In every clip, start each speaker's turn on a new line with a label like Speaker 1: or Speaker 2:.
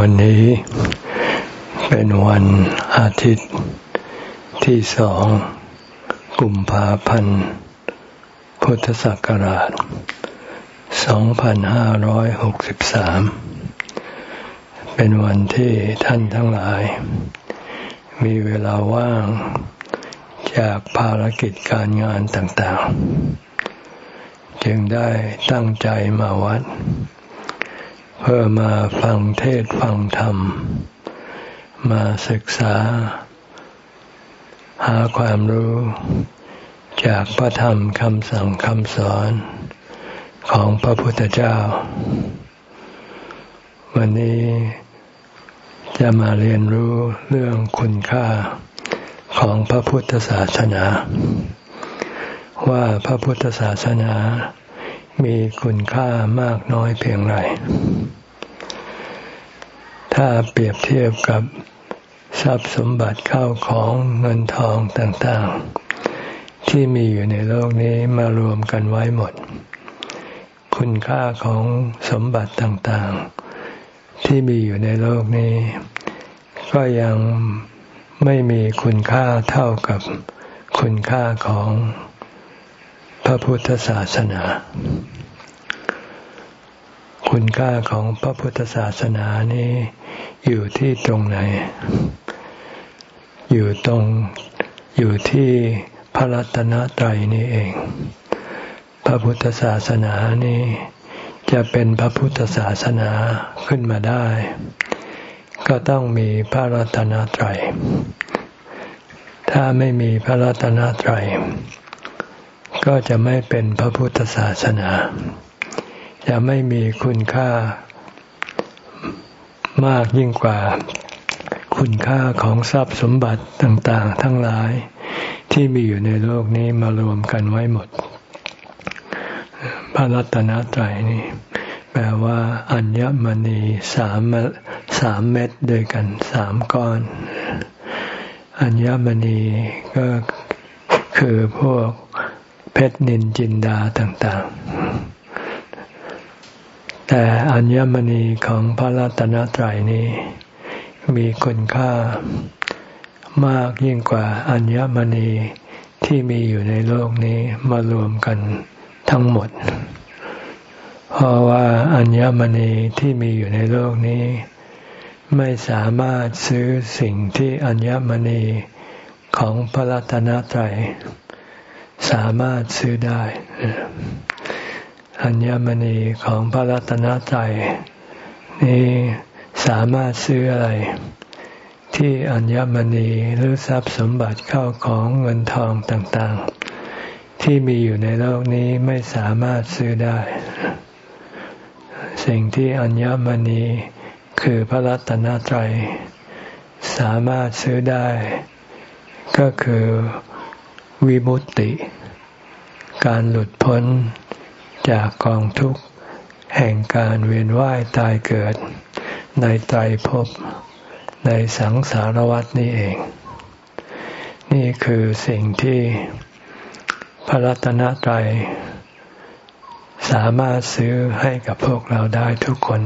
Speaker 1: วันนี้เป็นวันอาทิตย์ที่สองกุมภาพันธ์ พุทธศักราช 2563 เป็นวันที่ท่านทั้งหลาย มีเวลาว่างจากภารกิจการงานต่างๆ จึงได้ตั้งใจมาวัดเพื่อมาฟังเทศฟังธรรม มาศึกษา หาความรู้ จากพระธรรมคำสั่งคำสอนของพระพุทธเจ้า วันนี้จะมาเรียนรู้เรื่องคุณค่าของพระพุทธศาสนา ว่าพระพุทธศาสนา มีคุณค่ามากน้อยเพียงไร ถ้าเปรียบเทียบกับทรัพย์สมบัติเข้าของเงินทองต่างๆ ที่มีอยู่ในโลกนี้มารวมกันไว้หมด คุณค่าของสมบัติต่างๆ ที่มีอยู่ในโลกนี้ ก็ยังไม่มีคุณค่าเท่ากับคุณค่าของ พระพุทธศาสนา คุณค่าของพระพุทธศาสนานี้อยู่ที่ตรงไหน อยู่ตรงอยู่ที่พระรัตนตรัยนี่เอง พระพุทธศาสนานี้จะเป็นพระพุทธศาสนาขึ้นมาได้ ก็ต้องมีพระรัตนตรัย ถ้าไม่มีพระรัตนตรัย ก็จะไม่เป็นพระพุทธศาสนา จะไม่มีคุณค่ามากยิ่งกว่าคุณค่าของทรัพย์สมบัติต่างๆ ทั้งหลายที่มีอยู่ในโลกนี้มารวมกันไว้หมด พระรัตนตรัยนี่ แปลว่า อัญมณีสามสามเม็ดด้วยกันสามก้อน อัญมณีก็คือพวก เพชรนินจินดาต่าง ๆ แต่อัญมณีของพระรัตนตรัยนี้ มีคุณค่ามากยิ่งกว่าอัญมณีที่มีอยู่ในโลกนี้มารวมกันทั้งหมด เพราะว่าอัญมณีที่มีอยู่ในโลกนี้ ไม่สามารถซื้อสิ่งที่อัญมณีของพระรัตนตรัย สามารถซื้อได้ อัญมณีของพระรัตนตรัยนี้สามารถซื้ออะไร ที่อัญมณีหรือทรัพย์สมบัติเข้าของเงินทองต่างๆ ที่มีอยู่ในโลกนี้ไม่สามารถซื้อได้ สิ่งที่อัญมณีคือพระรัตนตรัยสามารถซื้อได้ ก็คือ วิมุตติ การหลุดพ้นจากกองทุกข์ แห่งการเวียนว่ายตายเกิด ในไตรภพในสังสารวัฏนี้เอง นี่คือสิ่งที่พระรัตนตรัยสามารถซื้อให้กับพวกเราได้ทุกคน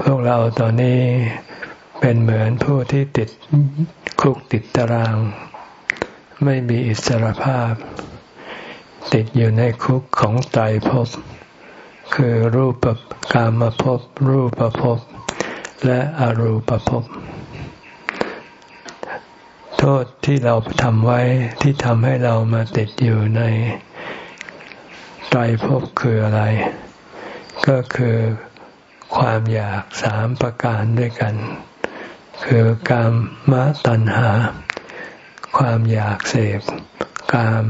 Speaker 1: พวกเราตอนนี้เป็นเหมือนผู้ที่ติดคุกติดตาราง ไม่มีอิสรภาพ ติดอยู่ในคุกของไตรภพ คือรูปกามภพ รูปภพ และอรูปภพ โทษที่เราทำไว้ที่ทำให้เรามาติดอยู่ในไตรภพคืออะไร ก็คือความอยากสามประการด้วยกัน คือกามมะตัณหา ความอยากเสพกาม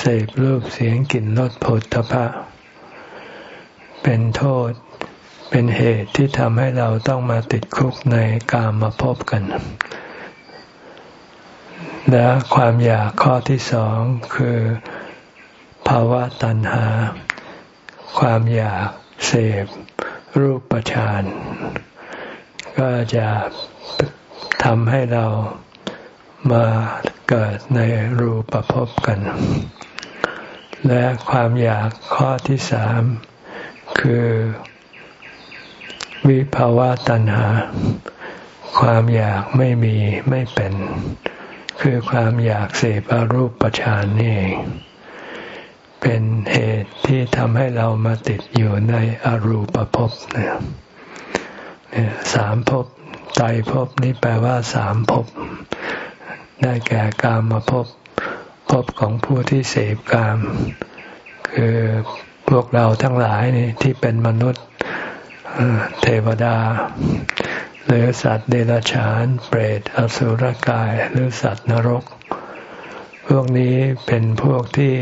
Speaker 1: เสพรูปเสียงกลิ่นรสผลตภะเป็นโทษเป็นเหตุที่ทำให้เราต้องมาติดคุกในกามมาพบกัน และความอยากข้อที่สองคือภาวะตัณหา ความอยากเสพรูปประชานก็จะทำให้เรา มาเกิดในรูปภพกัน และความอยากข้อที่สามคือ วิภาวะตัณหา ความอยากไม่มีไม่เป็น คือความอยากเสพอรูปฌานนี่เองเป็นเหตุที่ทำให้เรามาติดอยู่ในอรูปภพเนี่ยสามภพไตรภพนี่แปลว่าสามภพ ได้แก่กามมาพภพบของผู้ที่เสพกาม คือพวกเราทั้งหลายนี่ที่เป็นมนุษย์เทวดา หรือสัตว์เดรัจฉาน เปรตอสุรกาย หรือสัตว์นรก พวกนี้เป็นพวกที่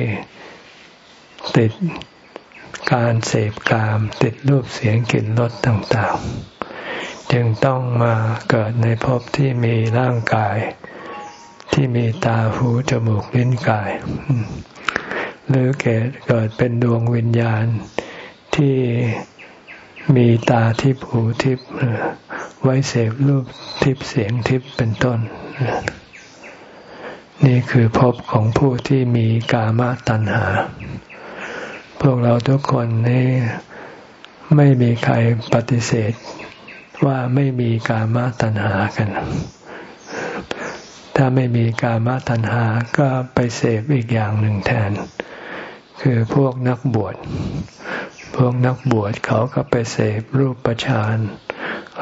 Speaker 1: ติดการเสพกาม ติดรูปเสียงกลิ่นรสต่างๆ จึงต้องมาเกิดในภพที่มีร่างกาย ที่มีตาหูจมูกลิ้นกาย หรือเกิดเกิดเป็นดวงวิญญาณที่มีตาทิพหูทิพไว้เสพรูปทิพเสียงทิพเป็นต้น นี่คือภพของผู้ที่มีกามตัณหา พวกเราทุกคนนี่ไม่มีใครปฏิเสธว่าไม่มีกามตัณหากัน ถ้าไม่มีกามตัณหาก็ไปเสพอีกอย่างหนึ่งแทน คือพวกนักบวช พวกนักบวชเขาก็ไปเสพรูปประชาน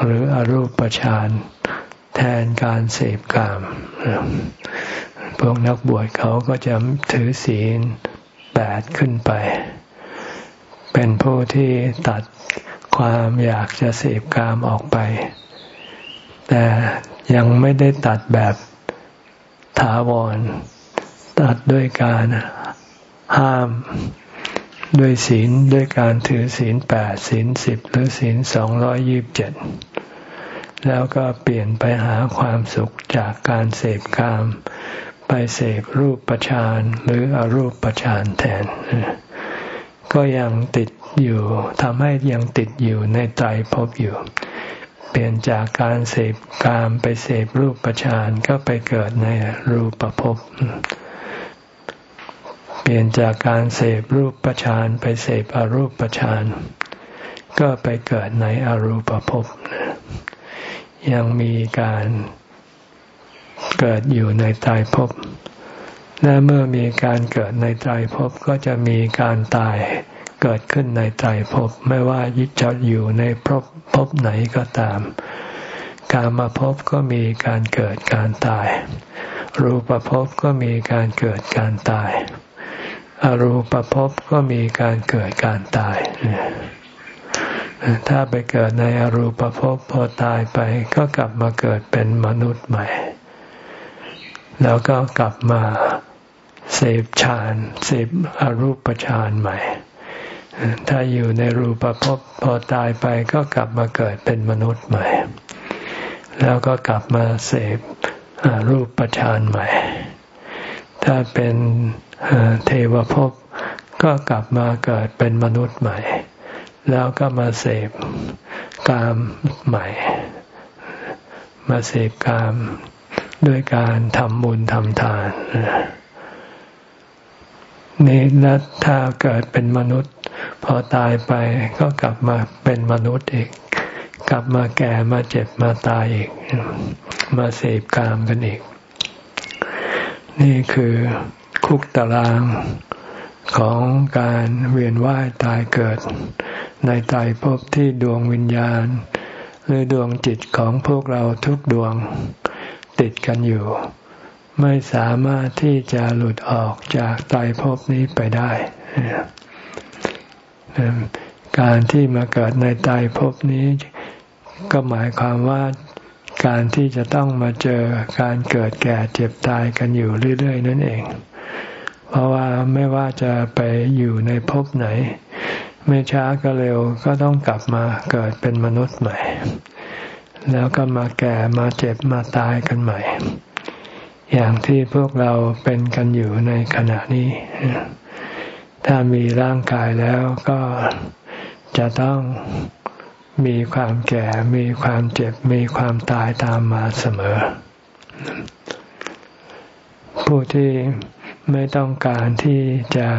Speaker 1: หรืออรูปประชานแทนการเสพกาม พวกนักบวชเขาก็จะถือศีลแปดขึ้นไป เป็นผู้ที่ตัดความอยากจะเสพกามออกไป แต่ยังไม่ได้ตัดแบบ ถาวร ตัดด้วยการห้าม ด้วยศีลด้วยการถือศีลแปดศีลสิบหรือศีลสองร้อยยิบเจ็ดแล้วก็เปลี่ยนไปหาความสุขจากการเสพกาม ไปเสพรูปประชานหรืออรูปประชานแทน ก็ยังติดอยู่ทำให้ยังติดอยู่ในใจพบอยู่ เปลี่ยนจากการเสพกามไปเสพรูปประชานก็ไปเกิดในรูปภพเปลี่ยนจากการเสพรูปประชานไปเสพอรูปประชานก็ไปเกิดในอรูปภพยังมีการเกิดอยู่ในตายภพและเมื่อมีการเกิดในใจภพก็จะมีการตาย เกิดขึ้นในใจภพไม่ว่าจะอยู่ในภพภพไหนก็ตาม การมาภพก็มีการเกิดการตาย รูปภพก็มีการเกิดการตาย อรูปภพก็มีการเกิดการตาย ถ้าไปเกิดในอรูปภพพอตายไปก็กลับมาเกิดเป็นมนุษย์ใหม่ แล้วก็กลับมาเสพฌานเสพอรูปฌานใหม่ ถ้าอยู่ในรูปภพพอตายไปก็กลับมาเกิดเป็นมนุษย์ใหม่ แล้วก็กลับมาเสพรูปฌานใหม่ ถ้าเป็นเทวภพก็กลับมาเกิดเป็นมนุษย์ใหม่ แล้วก็มาเสพกามใหม่ มาเสพกามด้วยการทำบุญทำทานนี่แล้วถ้าเกิดเป็นมนุษย์ พอตายไปก็กลับมาเป็นมนุษย์อีก กลับมาแก่มาเจ็บมาตายอีก มาเสพกามกันอีก นี่คือคุกตารางของการเวียนว่ายตายเกิด ในตายภพที่ดวงวิญญาณ หรือดวงจิตของพวกเราทุกดวงติดกันอยู่ ไม่สามารถที่จะหลุดออกจากตายภพนี้ไปได้ การที่มาเกิดในตายภพนี้ ก็หมายความว่าการที่จะต้องมาเจอการเกิดแก่เจ็บตายกันอยู่เรื่อย ๆ นั่นเอง เพราะว่าไม่ว่าจะไปอยู่ในภพไหน ไม่ช้าก็เร็วก็ต้องกลับมาเกิดเป็นมนุษย์ใหม่ แล้วก็มาแก่มาเจ็บมาตายกันใหม่ อย่างที่พวกเราเป็นกันอยู่ในขณะนี้ ถ้ามีร่างกายแล้วก็จะต้องมีความแก่ มีความเจ็บ มีความตายตามมาเสมอ ผู้ที่ไม่ต้องการที่จะ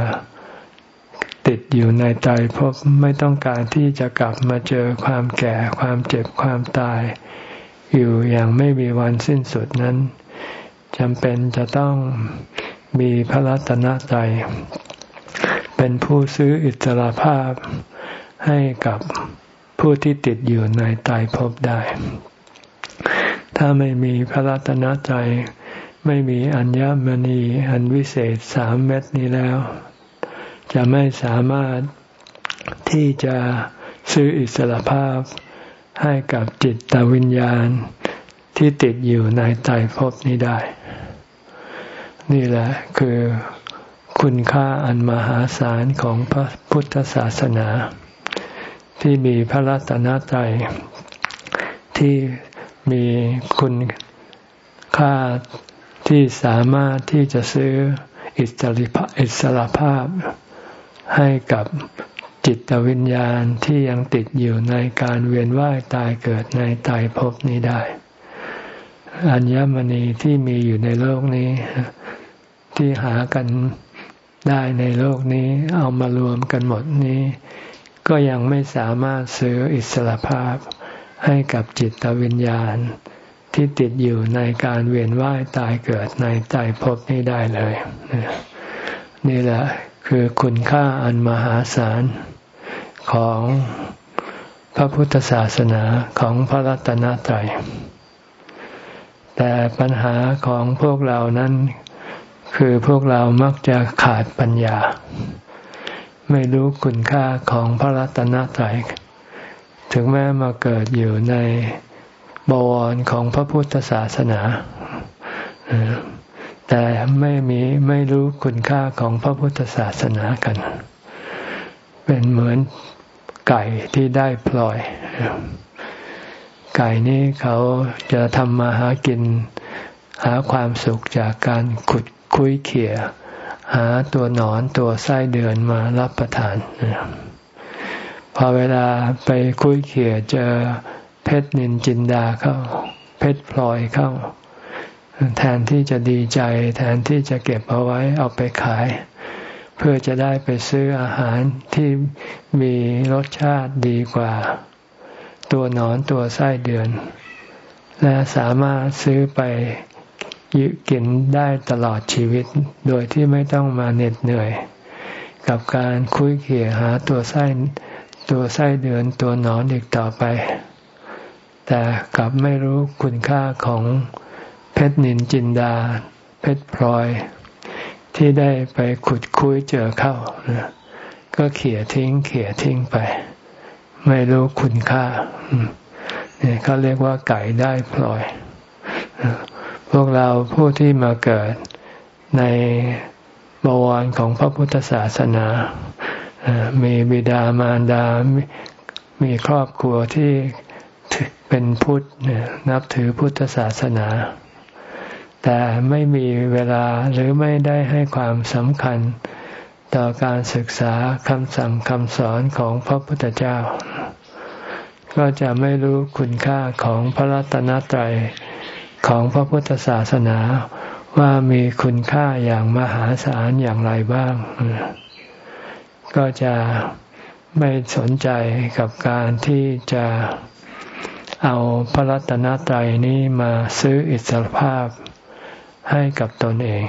Speaker 1: ติดอยู่ในใจพบไม่ต้องการที่จะกลับมาเจอความแก่ ความเจ็บ ความตาย อยู่อย่างไม่มีวันสิ้นสุดนั้นจำเป็นจะต้องมีพระรัตนตรัย เป็นผู้ซื้ออิสรภาพให้กับผู้ที่ติดอยู่ในตายภพได้ ถ้าไม่มีพระรัตนตรัยไม่มีอัญญมณีอันวิเศษสามเม็ดนี้แล้ว จะไม่สามารถที่จะซื้ออิสรภาพให้กับจิตตวิญญาณที่ติดอยู่ในใจภพนี้ได้ นี่แหละคือ คุณค่าอันมหาศาลของพระพุทธศาสนา ที่มีพระรัตนตรัยที่มีคุณค่าที่สามารถที่จะซื้ออิสริภอิสรภาพ ให้กับจิตวิญญาณที่ยังติดอยู่ในการเวียนว่ายตายเกิดในตายภพนี้ได้ อัญมณีที่มีอยู่ในโลกนี้ ที่หากัน ได้ในโลกนี้เอามารวมกันหมดนี้ ก็ยังไม่สามารถซื้ออิสรภาพให้กับจิตวิญญาณ ที่ติดอยู่ในการเวียนว่ายตายเกิดในใจภพนี้ได้เลย นี่แหละคือคุณค่าอันมหาศาลของพระพุทธศาสนาของพระรัตนตรัยแต่ปัญหาของพวกเรานั้น คือพวกเรามักจะขาดปัญญา ไม่รู้คุณค่าของพระรัตนตรัยถึงแม้มาเกิดอยู่ในบวรของพระพุทธศาสนา แต่ไม่มีไม่รู้คุณค่าของพระพุทธศาสนากัน เป็นเหมือนไก่ที่ได้พลอย ไก่นี้เขาจะทำมาหากินหาความสุขจากการขุด คุยเขี่ยหาตัวหนอนตัวไส้เดือนมารับประทานพอเวลาไปคุยเขี่ยเจอเพชรนินจินดาเข้า เพชรพลอยเข้า แทนที่จะดีใจ แทนที่จะเก็บเอาไว้เอาไปขาย เพื่อจะได้ไปซื้ออาหารที่มีรสชาติดีกว่า ตัวหนอนตัวไส้เดือน และสามารถซื้อไป กินได้ตลอดชีวิต โดยที่ไม่ต้องมาเหน็ดเหนื่อย กับการคุยเขี่ยหาตัวไส้ตัวไส้เดือนตัวหนอนอีกต่อไป แต่กลับไม่รู้คุณค่าของเพชรนินจินดา เพชรพลอย ที่ได้ไปขุดคุยเจอเข้า ก็เขี่ยทิ้ง เขี่ยทิ้งไป ไม่รู้คุณค่าเนี่ยเขาเรียกว่าไก่ได้พลอย พวกเราผู้ที่มาเกิดในบวรของพระพุทธศาสนา มีบิดามารดา มีครอบครัวที่เป็นพุทธนับถือพุทธศาสนา แต่ไม่มีเวลาหรือไม่ได้ให้ความสำคัญต่อการศึกษาคำสั่งคำสอนของพระพุทธเจ้า ก็จะไม่รู้คุณค่าของพระรัตนตรัย ของพระพุทธศาสนาว่ามีคุณค่าอย่างมหาศาลอย่างไรบ้าง ก็จะไม่สนใจกับการที่จะเอาพระรัตนตรัยนี้มาซื้ออิสรภาพให้กับตนเอง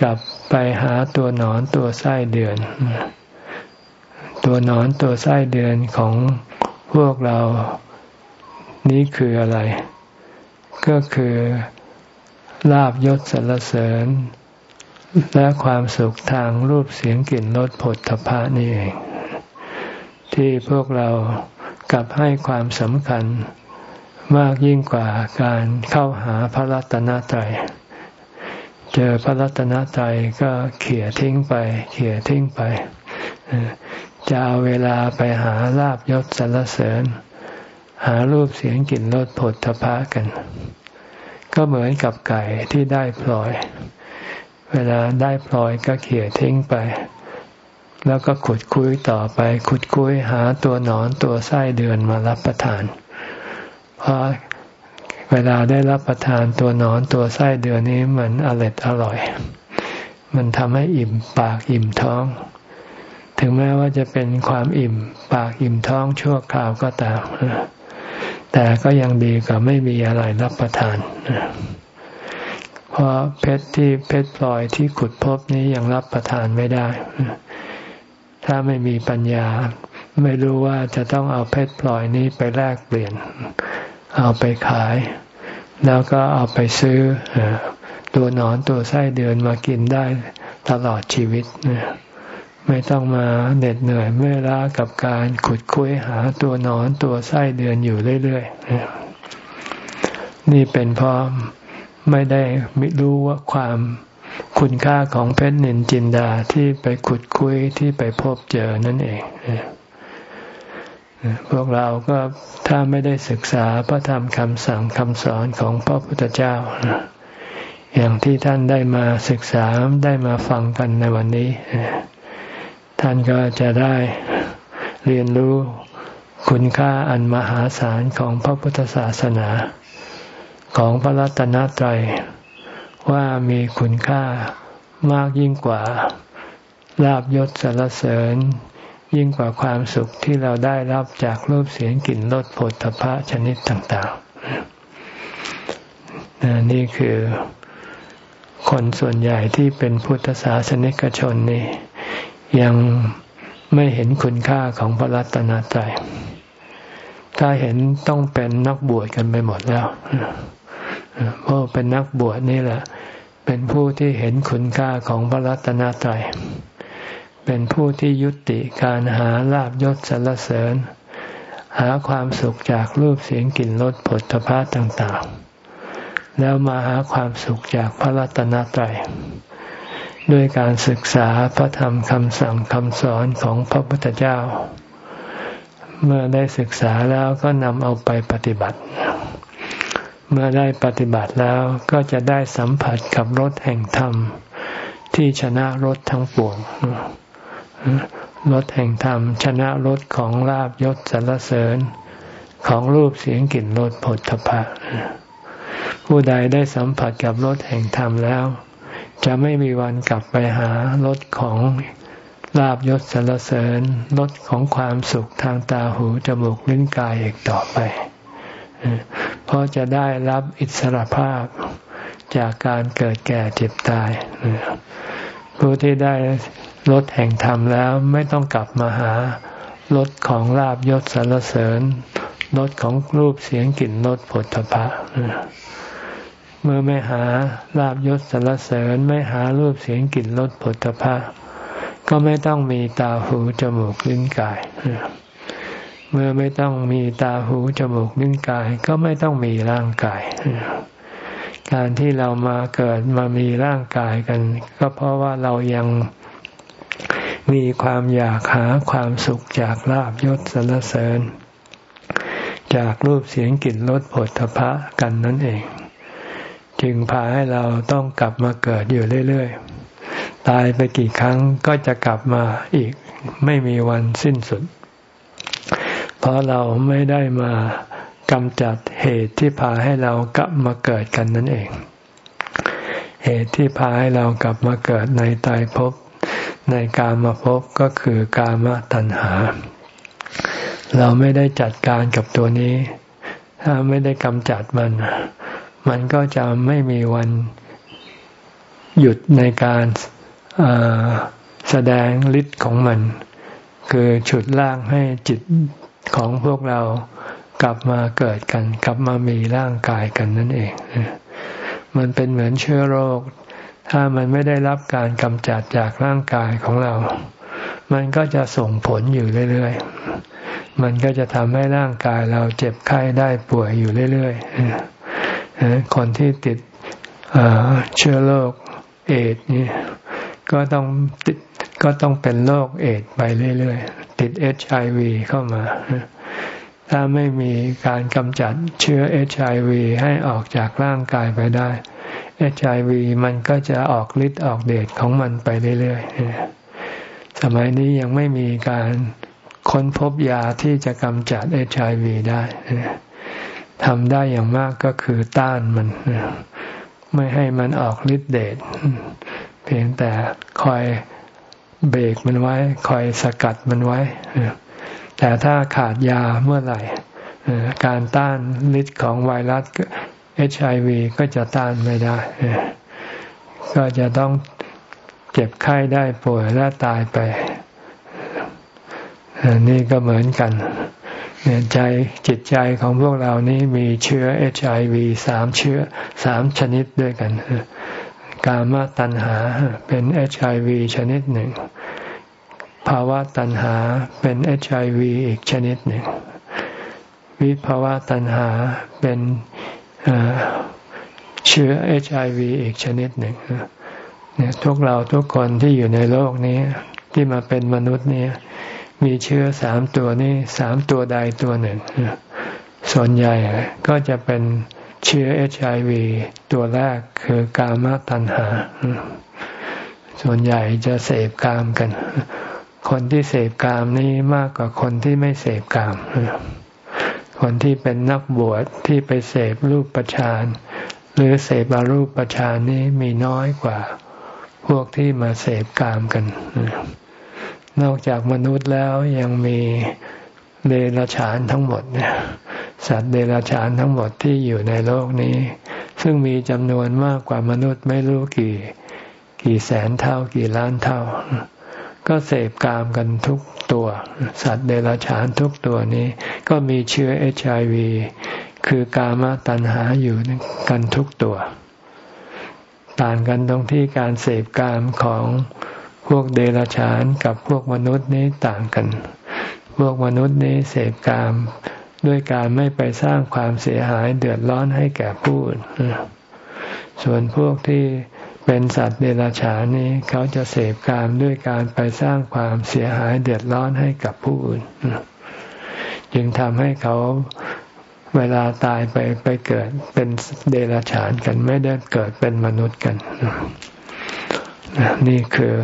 Speaker 1: กลับไปหาตัวหนอนตัวไส้เดือน ตัวหนอนตัวไส้เดือนของพวกเรานี้คืออะไร ก็คือลาบยศสรรเสริญ และความสุขทางรูปเสียงกลิ่นรสผลทพะนี่เอง ที่พวกเรากลับให้ความสำคัญมากยิ่งกว่าการเข้าหาพระรัตนตรัย เจอพระรัตนตรัยก็เขี่ยทิ้งไป เขี่ยทิ้งไป จะเอาเวลาไปหาลาบยศสรรเสริญ หารูปเสียงกลิ่นรสผลทพะกัน ก็เหมือนกับไก่ที่ได้พลอย เวลาได้พลอยก็เขี่ยทิ้งไป แล้วก็ขุดคุยต่อไป ขุดคุยหาตัวหนอนตัวไส้เดือนมารับประทาน เพราะเวลาได้รับประทานตัวหนอนตัวไส้เดือนนี้มันอร่อยอร่อย มันทำให้อิ่มปากอิ่มท้อง ถึงแม้ว่าจะเป็นความอิ่มปากอิ่มท้องชั่วคราวก็ตาม แต่ก็ยังดีกว่าไม่มีอะไรรับประทานเพราะเพชรที่เพชรพลอยที่ขุดพบนี้ยังรับประทานไม่ได้ ถ้าไม่มีปัญญา ไม่รู้ว่าจะต้องเอาเพชรพลอยนี้ไปแลกเปลี่ยน เอาไปขาย แล้วก็เอาไปซื้อ ตัวหนอนตัวไส้เดือนมากินได้ตลอดชีวิต ไม่ต้องมาเหน็ดเหนื่อยเมื่อล้ากับการขุดคุ้ยหาตัวนอนตัวไส้เดือนอยู่เรื่อยๆ นี่เป็นเพราะไม่ได้ม่รู้ว่าความคุณค่าของเพชรนินจินดาที่ไปขุดคุ้ยที่ไปพบเจอนั่นเองพวกเราก็ถ้าไม่ได้ศึกษาพระธรรมคำสั่งคำสอนของพระพุทธเจ้า อย่างที่ท่านได้มาศึกษาได้มาฟังกันในวันนี้ ท่านก็จะได้เรียนรู้คุณค่าอันมหาศาลของพระพุทธศาสนา ของพระรัตนตรัยว่ามีคุณค่ามากยิ่งกว่าลาบยศสารเสริญ ยิ่งกว่าความสุขที่เราได้รับจากรูปเสียงกลิ่นรสผลพระชนิดต่างๆนี่คือคนส่วนใหญ่ที่เป็นพุทธศาสนิกชนนี่ ยังไม่เห็นคุณค่าของพระรัตนตรัยถ้าเห็นต้องเป็นนักบวชกันไปหมดแล้วเพราะเป็นนักบวชนี่แหละ เป็นผู้ที่เห็นคุณค่าของพระรัตนตรัยเป็นผู้ที่ยุติการหาลาบยศสรรเสริญ หาความสุขจากรูปเสียงกลิ่นรสผลพระต่างๆ แล้วมาหาความสุขจากพระรัตนตรัย ด้วยการศึกษาพระธรรมคำสั่งคำสอนของพระพุทธเจ้า เมื่อได้ศึกษาแล้วก็นำเอาไปปฏิบัติ เมื่อได้ปฏิบัติแล้วก็จะได้สัมผัสกับรสแห่งธรรม ที่ชนะรสทั้งปวงรสแห่งธรรม ชนะรสของลาบยศสรรเสริญของรูปเสียงกลิ่นรสผลทพะผู้ใดได้สัมผัสกับรสแห่งธรรมแล้ว จะไม่มีวันกลับไปหารถของลาบยศสรรเสริญรถของความสุขทางตาหูจมูกลิ้นกายอีกต่อไป เพราะจะได้รับอิสรภาพจากการเกิดแก่เจ็บตาย ผู้ที่ได้รถแห่งธรรมแล้วไม่ต้องกลับมาหารถของลาบยศสรรเสริญรถของรูปเสียงกลิ่นรสผลพภะ เมื่อไม่หาลาบยศสรรเสริญไม่หารูปเสียงกลิ่นรสผลพระก็ไม่ต้องมีตาหูจมูกลิ้นกาย เมื่อไม่ต้องมีตาหูจมูกลิ้นกาย ก็ไม่ต้องมีร่างกาย การที่เรามาเกิดมามีร่างกายกัน ก็เพราะว่าเรายังมีความอยากหาความสุขจากลาบยศสรรเสริญ จากรูปเสียงกลิ่นรสผลพระกันนั่นเอง จึงพาให้เราต้องกลับมาเกิดอยู่เรื่อยๆ ตายไปกี่ครั้งก็จะกลับมาอีกไม่มีวันสิ้นสุด เพราะเราไม่ได้มากำจัดเหตุที่พาให้เรากลับมาเกิดกันนั่นเอง เหตุที่พาให้เรากลับมาเกิดในตายภพในกามาภพก็คือกามตัณหา เราไม่ได้จัดการกับตัวนี้ ถ้าไม่ได้กำจัดมัน มันก็จะไม่มีวันหยุดในการแสดงฤทธิ์ของมัน คือฉุดล่างให้จิตของพวกเรากลับมาเกิดกัน กลับมามีร่างกายกันนั่นเอง มันเป็นเหมือนเชื้อโรค ถ้ามันไม่ได้รับการกำจัดจากร่างกายของเรา มันก็จะส่งผลอยู่เรื่อยๆ มันก็จะทำให้ร่างกายเราเจ็บไข้ได้ป่วยอยู่เรื่อยๆ คนที่ติดเชื้อโรคเอดนี่ก็ต้องติดก็ต้องเป็นโรคเอดไปเรื่อยๆ ติดเอชไอวีเข้ามา ถ้าไม่มีการกำจัดเชื้อเอชไอวีให้ออกจากร่างกายไปได้เอชไอวีมันก็จะออกฤทธิ์ออกเดชของมันไปเรื่อยๆ สมัยนี้ยังไม่มีการค้นพบยาที่จะกำจัดเอชไอวีได้ ทำได้อย่างมากก็คือต้านมัน ไม่ให้มันออกฤทธิ์เดชเพียงแต่คอยเบรกมันไว้ คอยสกัดมันไว้ แต่ถ้าขาดยาเมื่อไหร่ การต้านฤทธิ์ของไวรัสเอชไอวีก็จะต้านไม่ได้ ก็จะต้องเจ็บไข้ได้ป่วยและตายไป นี่ก็เหมือนกัน ใจจิตใจของพวกเรานี้มีเชื้อเอชไอวีสามเชื้อสามชนิดด้วยกัน กามตัณหาเป็นเอชไอวีชนิดหนึ่ง ภาวะตัณหาเป็นเอชไอวีอีกชนิดหนึ่ง วิภาวะตัณหาเป็นเชื้อเอชไอวีอีกชนิดหนึ่งเนี่ยทุกเราทุกคนที่อยู่ในโลกนี้ที่มาเป็นมนุษย์นี้ มีเชื้อสามตัวนี้สามตัวใดตัวหนึ่ง ส่วนใหญ่ก็จะเป็นเชื้อเอชไอวีตัวแรกคือกามตัณหา ส่วนใหญ่จะเสพกามกัน คนที่เสพกามนี้มากกว่าคนที่ไม่เสพกาม คนที่เป็นนักบวชที่ไปเสพรูปประชานหรือเสพอารูปประชานนี้มีน้อยกว่า พวกที่มาเสพกามกัน นอกจากมนุษย์แล้วยังมีเดรัจฉานทั้งหมดเนี่ยสัตว์เดรัจฉานทั้งหมดที่อยู่ในโลกนี้ ซึ่งมีจำนวนมากกว่ามนุษย์ไม่รู้กี่ กี่แสนเท่ากี่ล้านเท่า ก็เสพกามกันทุกตัว สัตว์เดรัจฉานทุกตัวนี้ ก็มีเชื้อเอชไอวีคือกามตัณหาอยู่กันทุกตัว ต่างกันตรงที่การเสพกามของ พวกเดรัจฉานกับพวกมนุษย์นี้ต่างกัน พวกมนุษย์นี้เสพกาม ด้วยการไม่ไปสร้างความเสียหายเดือดร้อนให้แก่ผู้อื่นส่วนพวกที่เป็นสัตว์เดรัจฉานนี้เขาจะเสพกามด้วยการไปสร้างความเสียหายเดือดร้อนให้กับผู้อื่น จึงทำให้เขาเวลาตายไปไปเกิดเป็นเดรัจฉานกันไม่ได้เกิดเป็นมนุษย์กัน นี่คือ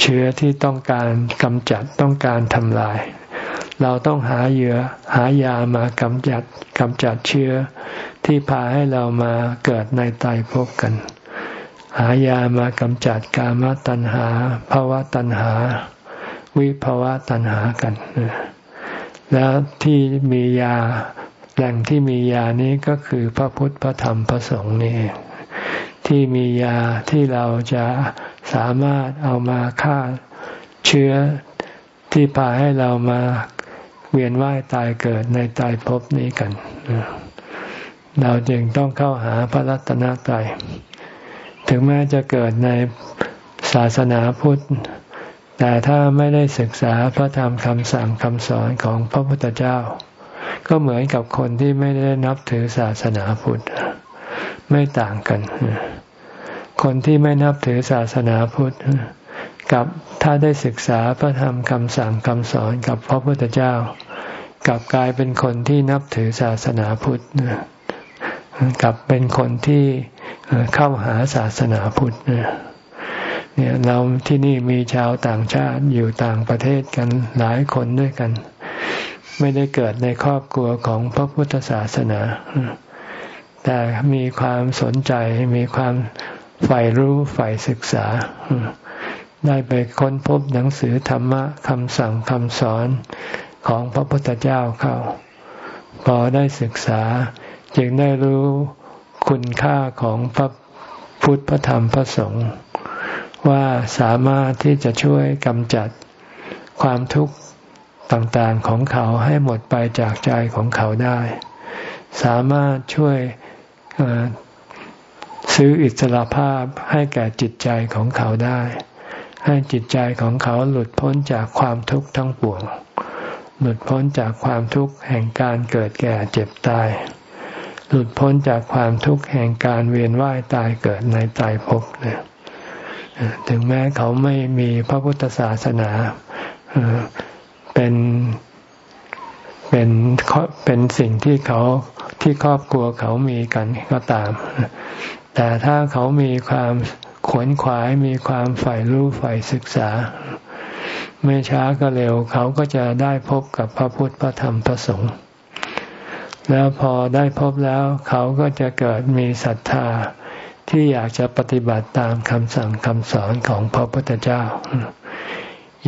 Speaker 1: เชื้อที่ต้องการกำจัดต้องการทำลาย เราต้องหาเหยื่อหายามากำจัดกำจัดเชื้อที่พาให้เรามาเกิดในตายพบกัน หายามากำจัดกามตัณหาภาวะตัณหา วิภาวะตัณหากัน แล้วที่มียาแหล่งที่มียานี้ก็คือพระพุทธพระธรรมพระสงฆ์นี่ ที่มียาที่เราจะสามารถเอามาฆ่าเชื้อที่พาให้เรามาเวียนว่ายตายเกิดในตายภพนี้กัน เราจึงต้องเข้าหาพระรัตนตรัย ถึงแม้จะเกิดในศาสนาพุทธ แต่ถ้าไม่ได้ศึกษาพระธรรมคำสั่งคำสอนของพระพุทธเจ้า ก็เหมือนกับคนที่ไม่ได้นับถือศาสนาพุทธ ไม่ต่างกัน คนที่ไม่นับถือศาสนาพุทธกับถ้าได้ศึกษาพระธรรมคำสั่งคำสอนกับพระพุทธเจ้า กับกลายเป็นคนที่นับถือศาสนาพุทธกับเป็นคนที่เข้าหาศาสนาพุทธเนี่ยเราที่นี่มีชาวต่างชาติอยู่ต่างประเทศกันหลายคนด้วยกัน ไม่ได้เกิดในครอบครัวของพระพุทธศาสนา แต่มีความสนใจมีความใฝ่รู้ใฝ่ศึกษา ได้ไปค้นพบหนังสือธรรมะคำสั่งคำสอนของพระพุทธเจ้าเข้า พอได้ศึกษา จึงได้รู้คุณค่าของพระพุทธพระธรรมพระสงฆ์ว่าสามารถที่จะช่วยกำจัดความทุกข์ต่างๆของเขาให้หมดไปจากใจของเขาได้ สามารถช่วย ซื้ออิสระภาพให้แก่จิตใจของเขาได้ ให้จิตใจของเขาหลุดพ้นจากความทุกข์ทั้งปวง หลุดพ้นจากความทุกข์แห่งการเกิดแก่เจ็บตาย หลุดพ้นจากความทุกข์แห่งการเวียนว่ายตายเกิดในตายภพเนี่ยถึงแม้เขาไม่มีพระพุทธศาสนาเป็นเป็นเป็นสิ่งที่เขา ที่ครอบครัวเขามีกันก็ตาม แต่ถ้าเขามีความขวนขวายมีความใฝ่รู้ใฝ่ศึกษา ไม่ช้าก็เร็ว เขาก็จะได้พบกับพระพุทธพระธรรมพระสงฆ์แล้วพอได้พบแล้วเขาก็จะเกิดมีศรัทธาที่อยากจะปฏิบัติตามคำสั่งคำสอนของพระพุทธเจ้า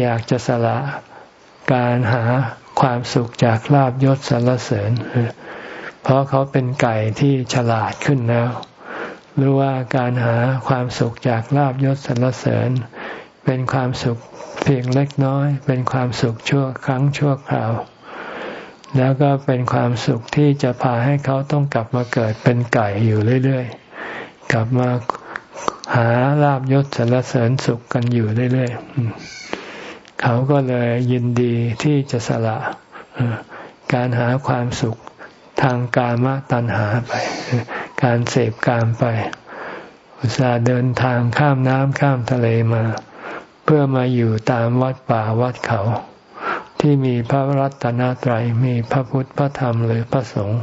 Speaker 1: อยากจะสละการหาความสุขจากลาบยศสรรเสริญ เพราะเขาเป็นไก่ที่ฉลาดขึ้นแล้วหรือว่าการหาความสุขจากลาบยศสรรเสริญ เป็นความสุขเพียงเล็กน้อย เป็นความสุขชั่วครั้งชั่วคราว แล้วก็เป็นความสุขที่จะพาให้เขาต้องกลับมาเกิดเป็นไก่อยู่เรื่อยๆ กลับมาหาลาบยศสรรเสริญสุขกันอยู่เรื่อยๆ เขาก็เลยยินดีที่จะสละการหาความสุข ทางกามตัณหาไป การเสพกามไป อุตส่าห์เดินทางข้ามน้ำข้ามทะเลมา เพื่อมาอยู่ตามวัดป่าวัดเขา ที่มีพระรัตนตรัยมีพระพุทธพระธรรมหรือพระสงฆ์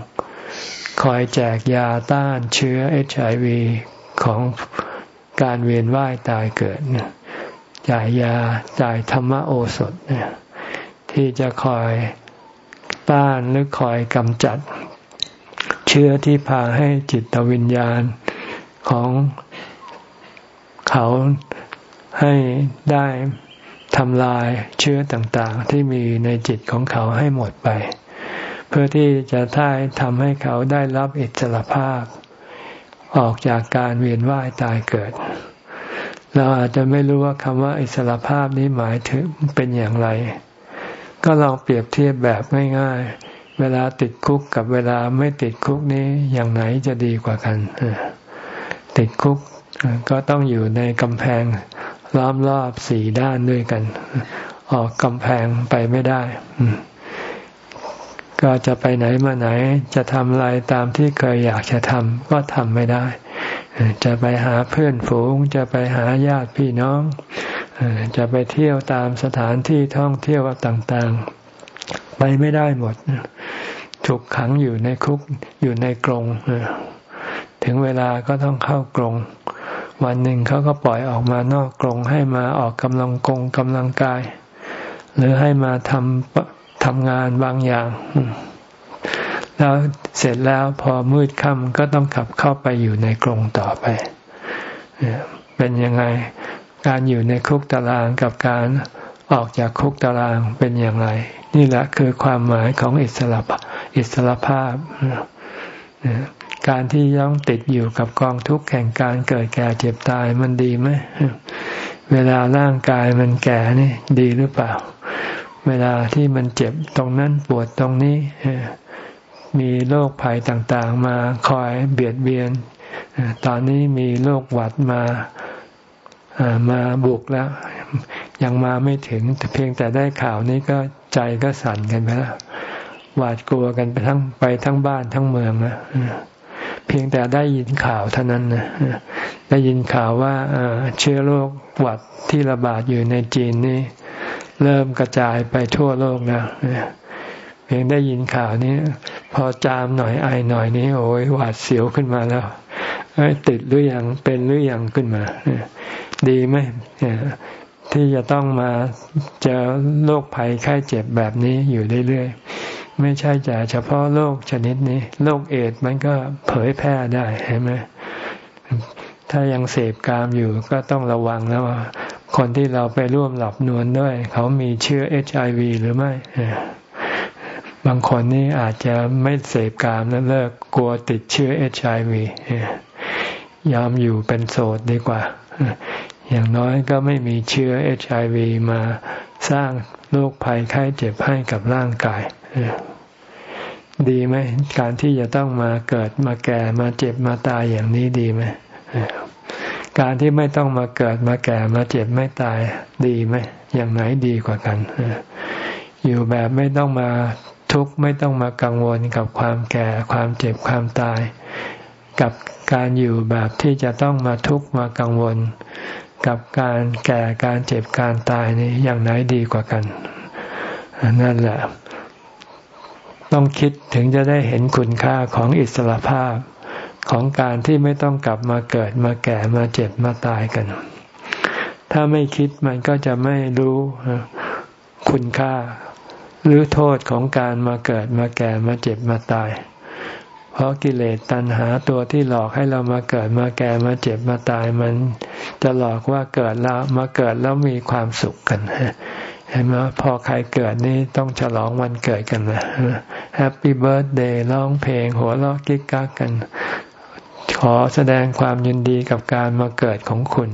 Speaker 1: คอยแจกยาต้านเชื้อเอชไอวีของการเวียนว่ายตายเกิดจ่ายยาจ่ายธรรมโอสถเนี่ยที่จะคอย ต้านหรือคอยกำจัด เชื้อที่พาให้จิตวิญญาณของเขาให้ได้ทำลายเชื้อต่างๆ ที่มีในจิตของเขาให้หมดไป เพื่อที่จะท่ายทำให้เขาได้รับอิสรภาพ ออกจากการเวียนว่ายตายเกิด เราอาจจะไม่รู้ว่าคำว่าอิสรภาพนี้หมายถึงเป็นอย่างไร ก็ลองเปรียบเทียบแบบง่ายๆ เวลาติดคุกกับเวลาไม่ติดคุกนี้อย่างไหนจะดีกว่ากัน ติดคุกก็ต้องอยู่ในกำแพงล้อมรอบสี่ด้านด้วยกัน ออกกำแพงไปไม่ได้ ก็จะไปไหนมาไหน จะทำอะไรตามที่เคยอยากจะทำก็ทำไม่ได้ จะไปหาเพื่อนฝูง จะไปหาญาติพี่น้อง จะไปเที่ยวตามสถานที่ท่องเที่ยวต่างๆ ไปไม่ได้หมด ถูกขังอยู่ในคุกอยู่ในกรงถึงเวลาก็ต้องเข้ากรงวันหนึ่งเขาก็ปล่อยออกมานอกกรงให้มาออกกำลังกงกำลังกาย หรือให้มาทำทำงานบางอย่าง แล้ว เสร็จแล้วพอมืดค่ำก็ต้องขับเข้าไปอยู่ในกรงต่อไป เป็นยังไงการอยู่ในคุกตารางกับการออกจากคุกตารางเป็นอย่างไร นี่แหละคือความหมายของอิสระอิสระภาพ การที่ย่องติดอยู่กับกองทุกข์แห่งการเกิดแก่เจ็บตายมันดีไหมเวลาร่างกายมันแก่นี่ดีหรือเปล่า เวลาที่มันเจ็บตรงนั้นปวดตรงนี้ มีโรคภัยต่างๆ มาคอยเบียดเบียน ตอนนี้มีโรคหวัดมามาบุกแล้ว ยังมาไม่ถึงเพียงแต่ได้ข่าวนี้ก็ใจก็สั่นกันไปแล้วหวาดกลัวกันไปทั้งไปทั้งบ้านทั้งเมืองนะเพียงแต่ได้ยินข่าวเท่านั้นนะได้ยินข่าวว่าเชื้อโรคหวัดที่ระบาดอยู่ในจีนนี่เริ่มกระจายไปทั่วโลกแล้ว เพียงได้ยินข่าวนี้พอจามหน่อยไอหน่อยนี้ โอ้ยหวาดเสียวขึ้นมาแล้วติดหรืออยังเป็นหรืออยังขึ้นมาดีไหมที่จะต้องมาเจอโรคภัยไข้เจ็บแบบนี้อยู่เรื่อยๆไม่ใช่แต่เฉพาะโรคชนิดนี้โรคเอดมันก็เผยแพร่ได้เห็นไหมถ้ายังเสพกามอยู่ก็ต้องระวังแล้วว่า คนที่เราไปร่วมหลับนวลด้วย เขามีเชื้อเอชไอวีหรือไม่ บางคนนี่อาจจะไม่เสพกามแล้วเลิกกลัวติดเชื้อเอชไอวียอมอยู่เป็นโสดดีกว่า อย่างน้อยก็ไม่มีเชื้อเอชไอวีมาสร้างโรคภัยไข้เจ็บให้กับร่างกาย ดีไหม การที่จะต้องมาเกิดมาแก่มาเจ็บมาตายอย่างนี้ดีไหม การที่ไม่ต้องมาเกิดมาแก่มาเจ็บไม่ตายดีไหม อย่างไหนดีกว่ากัน อยู่แบบไม่ต้องมา ทุกข์ไม่ต้องมากังวลกับความแก่ความเจ็บความตาย กับการอยู่แบบที่จะต้องมาทุกข์มากังวล กับการแก่การเจ็บการตายนี่อย่างไหนดีกว่ากันนั่นแหละ ต้องคิดถึงจะได้เห็นคุณค่าของอิสระภาพของการที่ไม่ต้องกลับมาเกิดมาแก่มาเจ็บมาตายกัน ถ้าไม่คิดมันก็จะไม่รู้คุณค่า หรือโทษของการมาเกิดมาแก่มาเจ็บมาตาย เพราะกิเลสตัณหาตัวที่หลอกให้เรามาเกิดมาแก่มาเจ็บมาตาย มันจะหลอกว่าเกิดแล้วมาเกิดแล้วมีความสุขกันเห็นไหมพอใครเกิดนี่ต้องฉลองวันเกิดกันนะ happy birthday ร้องเพลง หัวเราะกิ๊กกั๊กกัน ขอแสดงความยินดีกับการมาเกิดของคุณ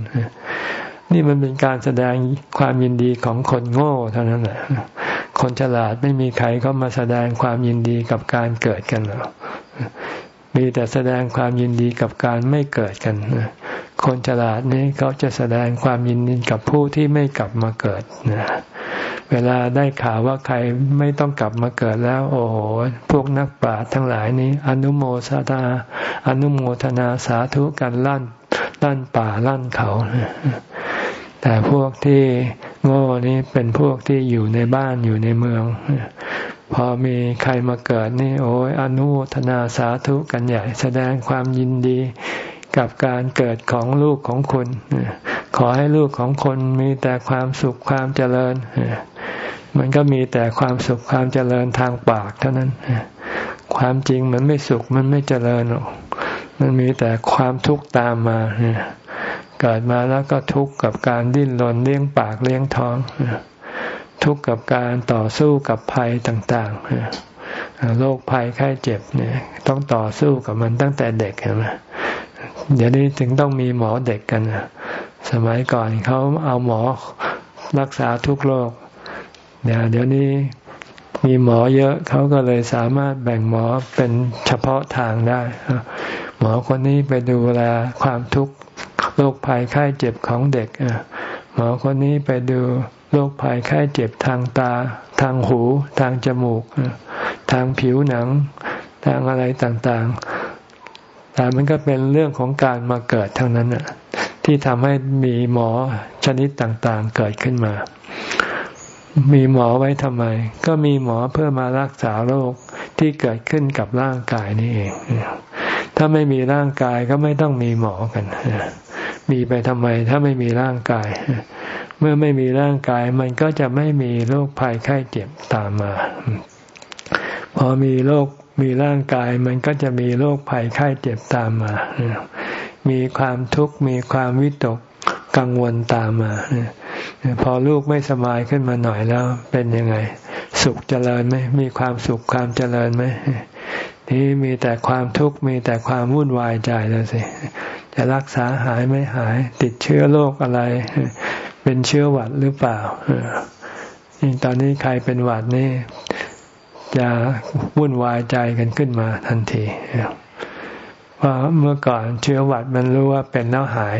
Speaker 1: นี่มันเป็นการแสดงความยินดีของคนโง่เท่านั้นแหละ คนฉลาดไม่มีใครก็มาแสดงความยินดีกับการเกิดกันหรอกมีแต่แสดงความยินดีกับการไม่เกิดกัน คนฉลาดนี้เขาจะแสดงความยินดีกับผู้ที่ไม่กลับมาเกิดนะเวลาได้ข่าวว่าใครไม่ต้องกลับมาเกิดแล้ว โอ้โห พวกนักปราชญ์ทั้งหลายนี้ อนุโมทนาอนุโมทนาสาธุกันลั่นลั่นป่าลั่นเขา แต่พวกที่ โง่นี้เป็นพวกที่อยู่ในบ้านอยู่ในเมือง พอมีใครมาเกิดนี่ โอ้ยอนุโมทนาสาธุกันใหญ่ แสดงความยินดีกับการเกิดของลูกของคุณขอให้ลูกของคนมีแต่ความสุขความเจริญมันก็มีแต่ความสุขความเจริญทางปากเท่านั้นความจริงมันไม่สุขมันไม่เจริญหรอกมันมีแต่ความทุกข์ตามมาเกิดมาแล้วก็ทุกข์กับการดิ้นรนเลี้ยงปากเลี้ยงท้อง ทุกข์กับการต่อสู้กับภัยต่างๆโรคภัยไข้เจ็บเนี่ยต้องต่อสู้กับมันตั้งแต่เด็กเห็นไหมเดี๋ยวนี้ถึงต้องมีหมอเด็กกันสมัยก่อนเขาเอาหมอรักษาทุกโรคเดี๋ยวเดี๋ยวนี้มีหมอเยอะเขาก็เลยสามารถแบ่งหมอเป็นเฉพาะทางได้ หมอคนนี้ไปดูแลความทุกข์ โรคภัยไข้เจ็บของเด็กหมอคนนี้ไปดูโรคภัยไข้เจ็บทางตา ทางหู ทางจมูก ทางผิวหนัง ทางอะไรต่างๆ แต่มันก็เป็นเรื่องของการมาเกิดทั้งนั้นน่ะที่ทำให้มีหมอชนิดต่างๆเกิดขึ้นมา มีหมอไว้ทำไม ก็มีหมอเพื่อมารักษาโรคที่เกิดขึ้นกับร่างกายนี่เอง ถ้าไม่มีร่างกายก็ไม่ต้องมีหมอกัน มีไปทำไม ถ้าไม่มีร่างกาย เมื่อไม่มีร่างกาย มันก็จะไม่มีโรคภัยไข้เจ็บตามมา พอมีโรคมีร่างกาย มันก็จะมีโรคภัยไข้เจ็บตามมา มีความทุกข์มีความวิตกกังวลตามมาพอลูกไม่สบายขึ้นมาหน่อยแล้วเป็นยังไง สุขเจริญไหมมีความสุขความเจริญไหมที่มีแต่ความทุกข์มีแต่ความวุ่นวายใจแล้วสิ จะรักษาหายไม่หาย ติดเชื้อโรคอะไร เป็นเชื้อหวัดหรือเปล่ายิ่งตอนนี้ใครเป็นหวัดนี่จะวุ่นวายใจกันขึ้นมาทันทีเพราะเมื่อก่อนเชื้อหวัดมันรู้ว่าเป็นแล้วหาย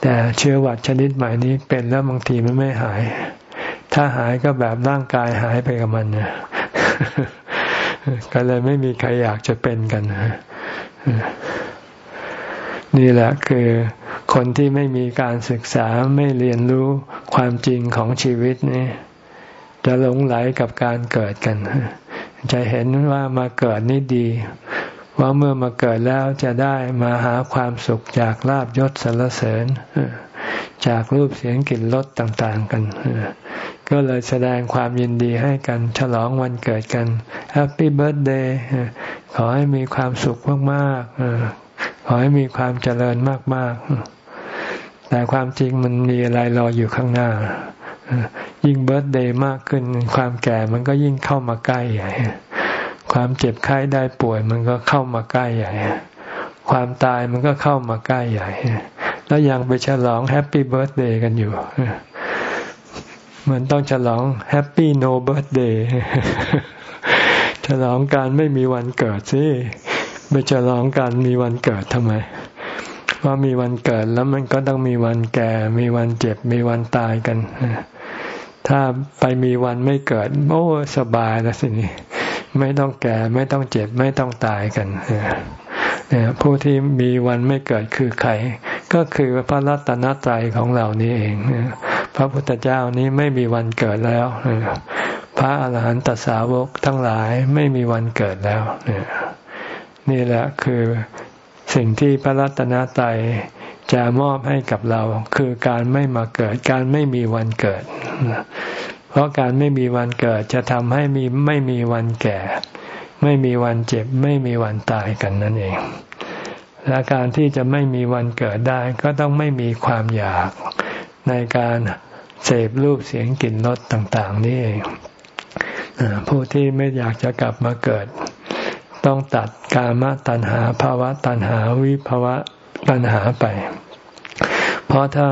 Speaker 1: แต่เชื้อหวัดชนิดใหม่นี้เป็นแล้วบางทีมันไม่หาย ถ้าหายก็แบบร่างกายหายไปกับมันนี่ยก็เลยไม่มีใครอยากจะเป็นกัน นี่แหละคือคนที่ไม่มีการศึกษาไม่เรียนรู้ความจริงของชีวิตนี่จะหลงไหลกับการเกิดกัน จะเห็นว่ามาเกิดนี่ดี ว่าเมื่อมาเกิดแล้วจะได้มาหาความสุขจากลาบยศสรรเสริญ จากรูปเสียงกลิ่นรสต่าง ๆ กัน ก็เลยแสดงความยินดีให้กัน ฉลองวันเกิดกัน happy birthday ขอให้มีความสุขมากๆ ขอให้มีความเจริญมาก ๆ แต่ความจริงมันมีอะไรรออยู่ข้างหน้า ยิ่ง birthday มากขึ้น ความแก่มันก็ยิ่งเข้ามาใกล้ใหญ่ ความเจ็บไข้ได้ป่วยมันก็เข้ามาใกล้ใหญ่ ความตายมันก็เข้ามาใกล้ใหญ่ แล้วยังไปฉลอง happy birthday กันอยู่มันต้องฉลอง happy no birthday ฉลองการไม่มีวันเกิดสิ ไปฉลองการมีวันเกิดทำไม ว่ามีวันเกิดแล้วมันก็ต้องมีวันแก่ มีวันเจ็บ มีวันตายกัน ถ้าไปมีวันไม่เกิดโอ้สบายแล้วสินี่ไม่ต้องแก่ไม่ต้องเจ็บไม่ต้องตายกันผู้ที่มีวันไม่เกิดคือใครก็คือพระรัตนตรัยของเรานี้เองพระพุทธเจ้านี้ไม่มีวันเกิดแล้วพระอาหารหันตสาวกทั้งหลายไม่มีวันเกิดแล้วนี่ นี่แหละคือสิ่งที่พระรัตนตรัยจะมอบให้กับเรา คือการไม่มาเกิด การไม่มีวันเกิด เพราะการไม่มีวันเกิดจะทำให้มีไม่มีวันแก่ ไม่มีวันเจ็บ ไม่มีวันตายกันนั่นเอง และการที่จะไม่มีวันเกิดได้ ก็ต้องไม่มีความอยากในการเสพรูปเสียงกลิ่นรสต่าง ๆ นี่เองผู้ที่ไม่อยากจะกลับมาเกิด ต้องตัดกามตัณหาภาวะตัณหาวิภาวะตัณหาไป เพราะถ้า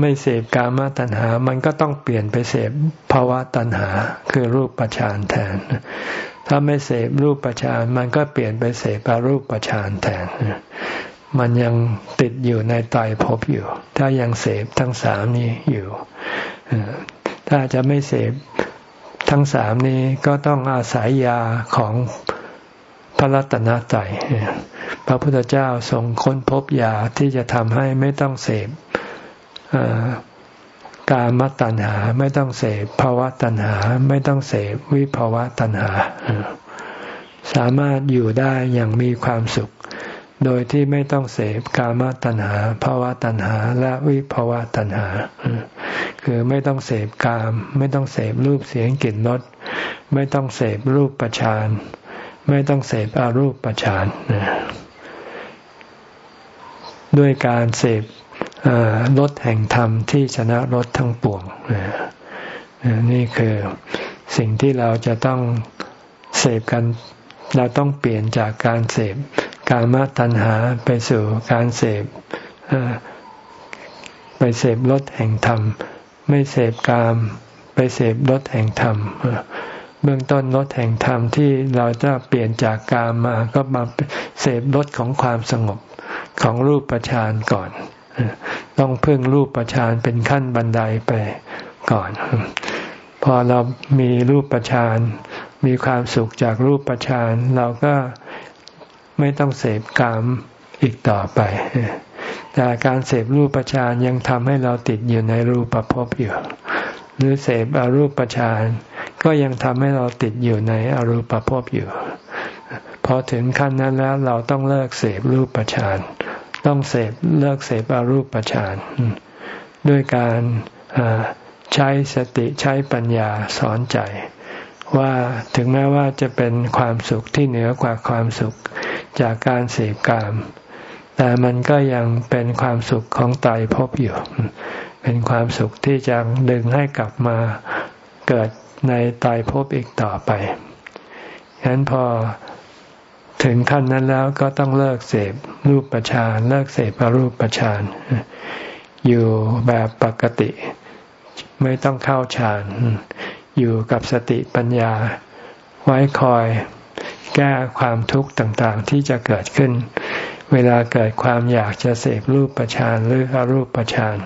Speaker 1: ไม่เสพกามตัณหา มันก็ต้องเปลี่ยนไปเสพภาวะตัณหา คือรูปปัจานแทน ถ้าไม่เสพรูปปัจานมันก็เปลี่ยนไปเสพรูปปัจานแทน มันยังติดอยู่ในตายภพอยู่ ถ้ายังเสพทั้งสามนี้อยู่ ถ้าจะไม่เสพทั้งสามนี้ก็ต้องอาศัยยาของ พระรัตนตรัยพระพุทธเจ้าทรงค้นพบยาที่จะทำให้ไม่ต้องเสพกามตัณหาไม่ต้องเสพภาวะตัณหาไม่ต้องเสพวิภาวะตัณหา สามารถอยู่ได้อย่างมีความสุข โดยที่ไม่ต้องเสพกามตัณหาภาวะตัณหาและวิภาวะตัณหา คือไม่ต้องเสพกาม ไม่ต้องเสพรูปเสียงกลิ่นรสไม่ต้องเสพรูปประชานไไม่ต้องเสพอารูปประชานด้วยการเสพรถแห่งธรรมที่ชนะรถทั้งปวงนี่คือสิ่งที่เราจะต้องเสพกัน เราต้องเปลี่ยนจากการเสพกามตัณหาไปสู่การเสพไปเสพรถแห่งธรรม ไม่เสพกาม ไปเสพรถแห่งธรรม เบื้องต้นรถแห่งธรรมที่เราจะเปลี่ยนจากกามมาก็มาเสพรถของความสงบของรูปประชานก่อน ต้องพึ่งรูปประชานเป็นขั้นบันไดไปก่อน พอเรามีรูปประชานมีความสุขจากรูปประชานเราก็ไม่ต้องเสพกามอีกต่อไป แต่การเสพรูปประชานยังทำให้เราติดอยู่ในรูปประพบอยู่ หรือเสพอรูปประชาน ก็ยังทำให้เราติดอยู่ในอรูปภพอยู่พอถึงขั้นนั้นแล้วเราต้องเลิกเสพรูปประชานต้องเสพเลิกเสพอรูปฌานด้วยการใช้สติใช้ปัญญาสอนใจ ว่าถึงแม้ว่าจะเป็นความสุขที่เหนือกว่าความสุขจากการเสพกาม แต่มันก็ยังเป็นความสุขของไตรภพอยู่ เป็นความสุขที่จะดึงให้กลับมาเกิด ในตายภพอีกต่อไปฉะนั้นพอถึงขั้นนั้นแล้วก็ต้องเลิกเสพรูปประชานเลิกเสพอรูปประชานอยู่แบบปกติ ไม่ต้องเข้าฌานอยู่กับสติปัญญา ไว้คอยแก้ความทุกข์ต่างๆ ที่จะเกิดขึ้น เวลาเกิดความอยากจะเสพรูปประชานหรืออรูปประชาน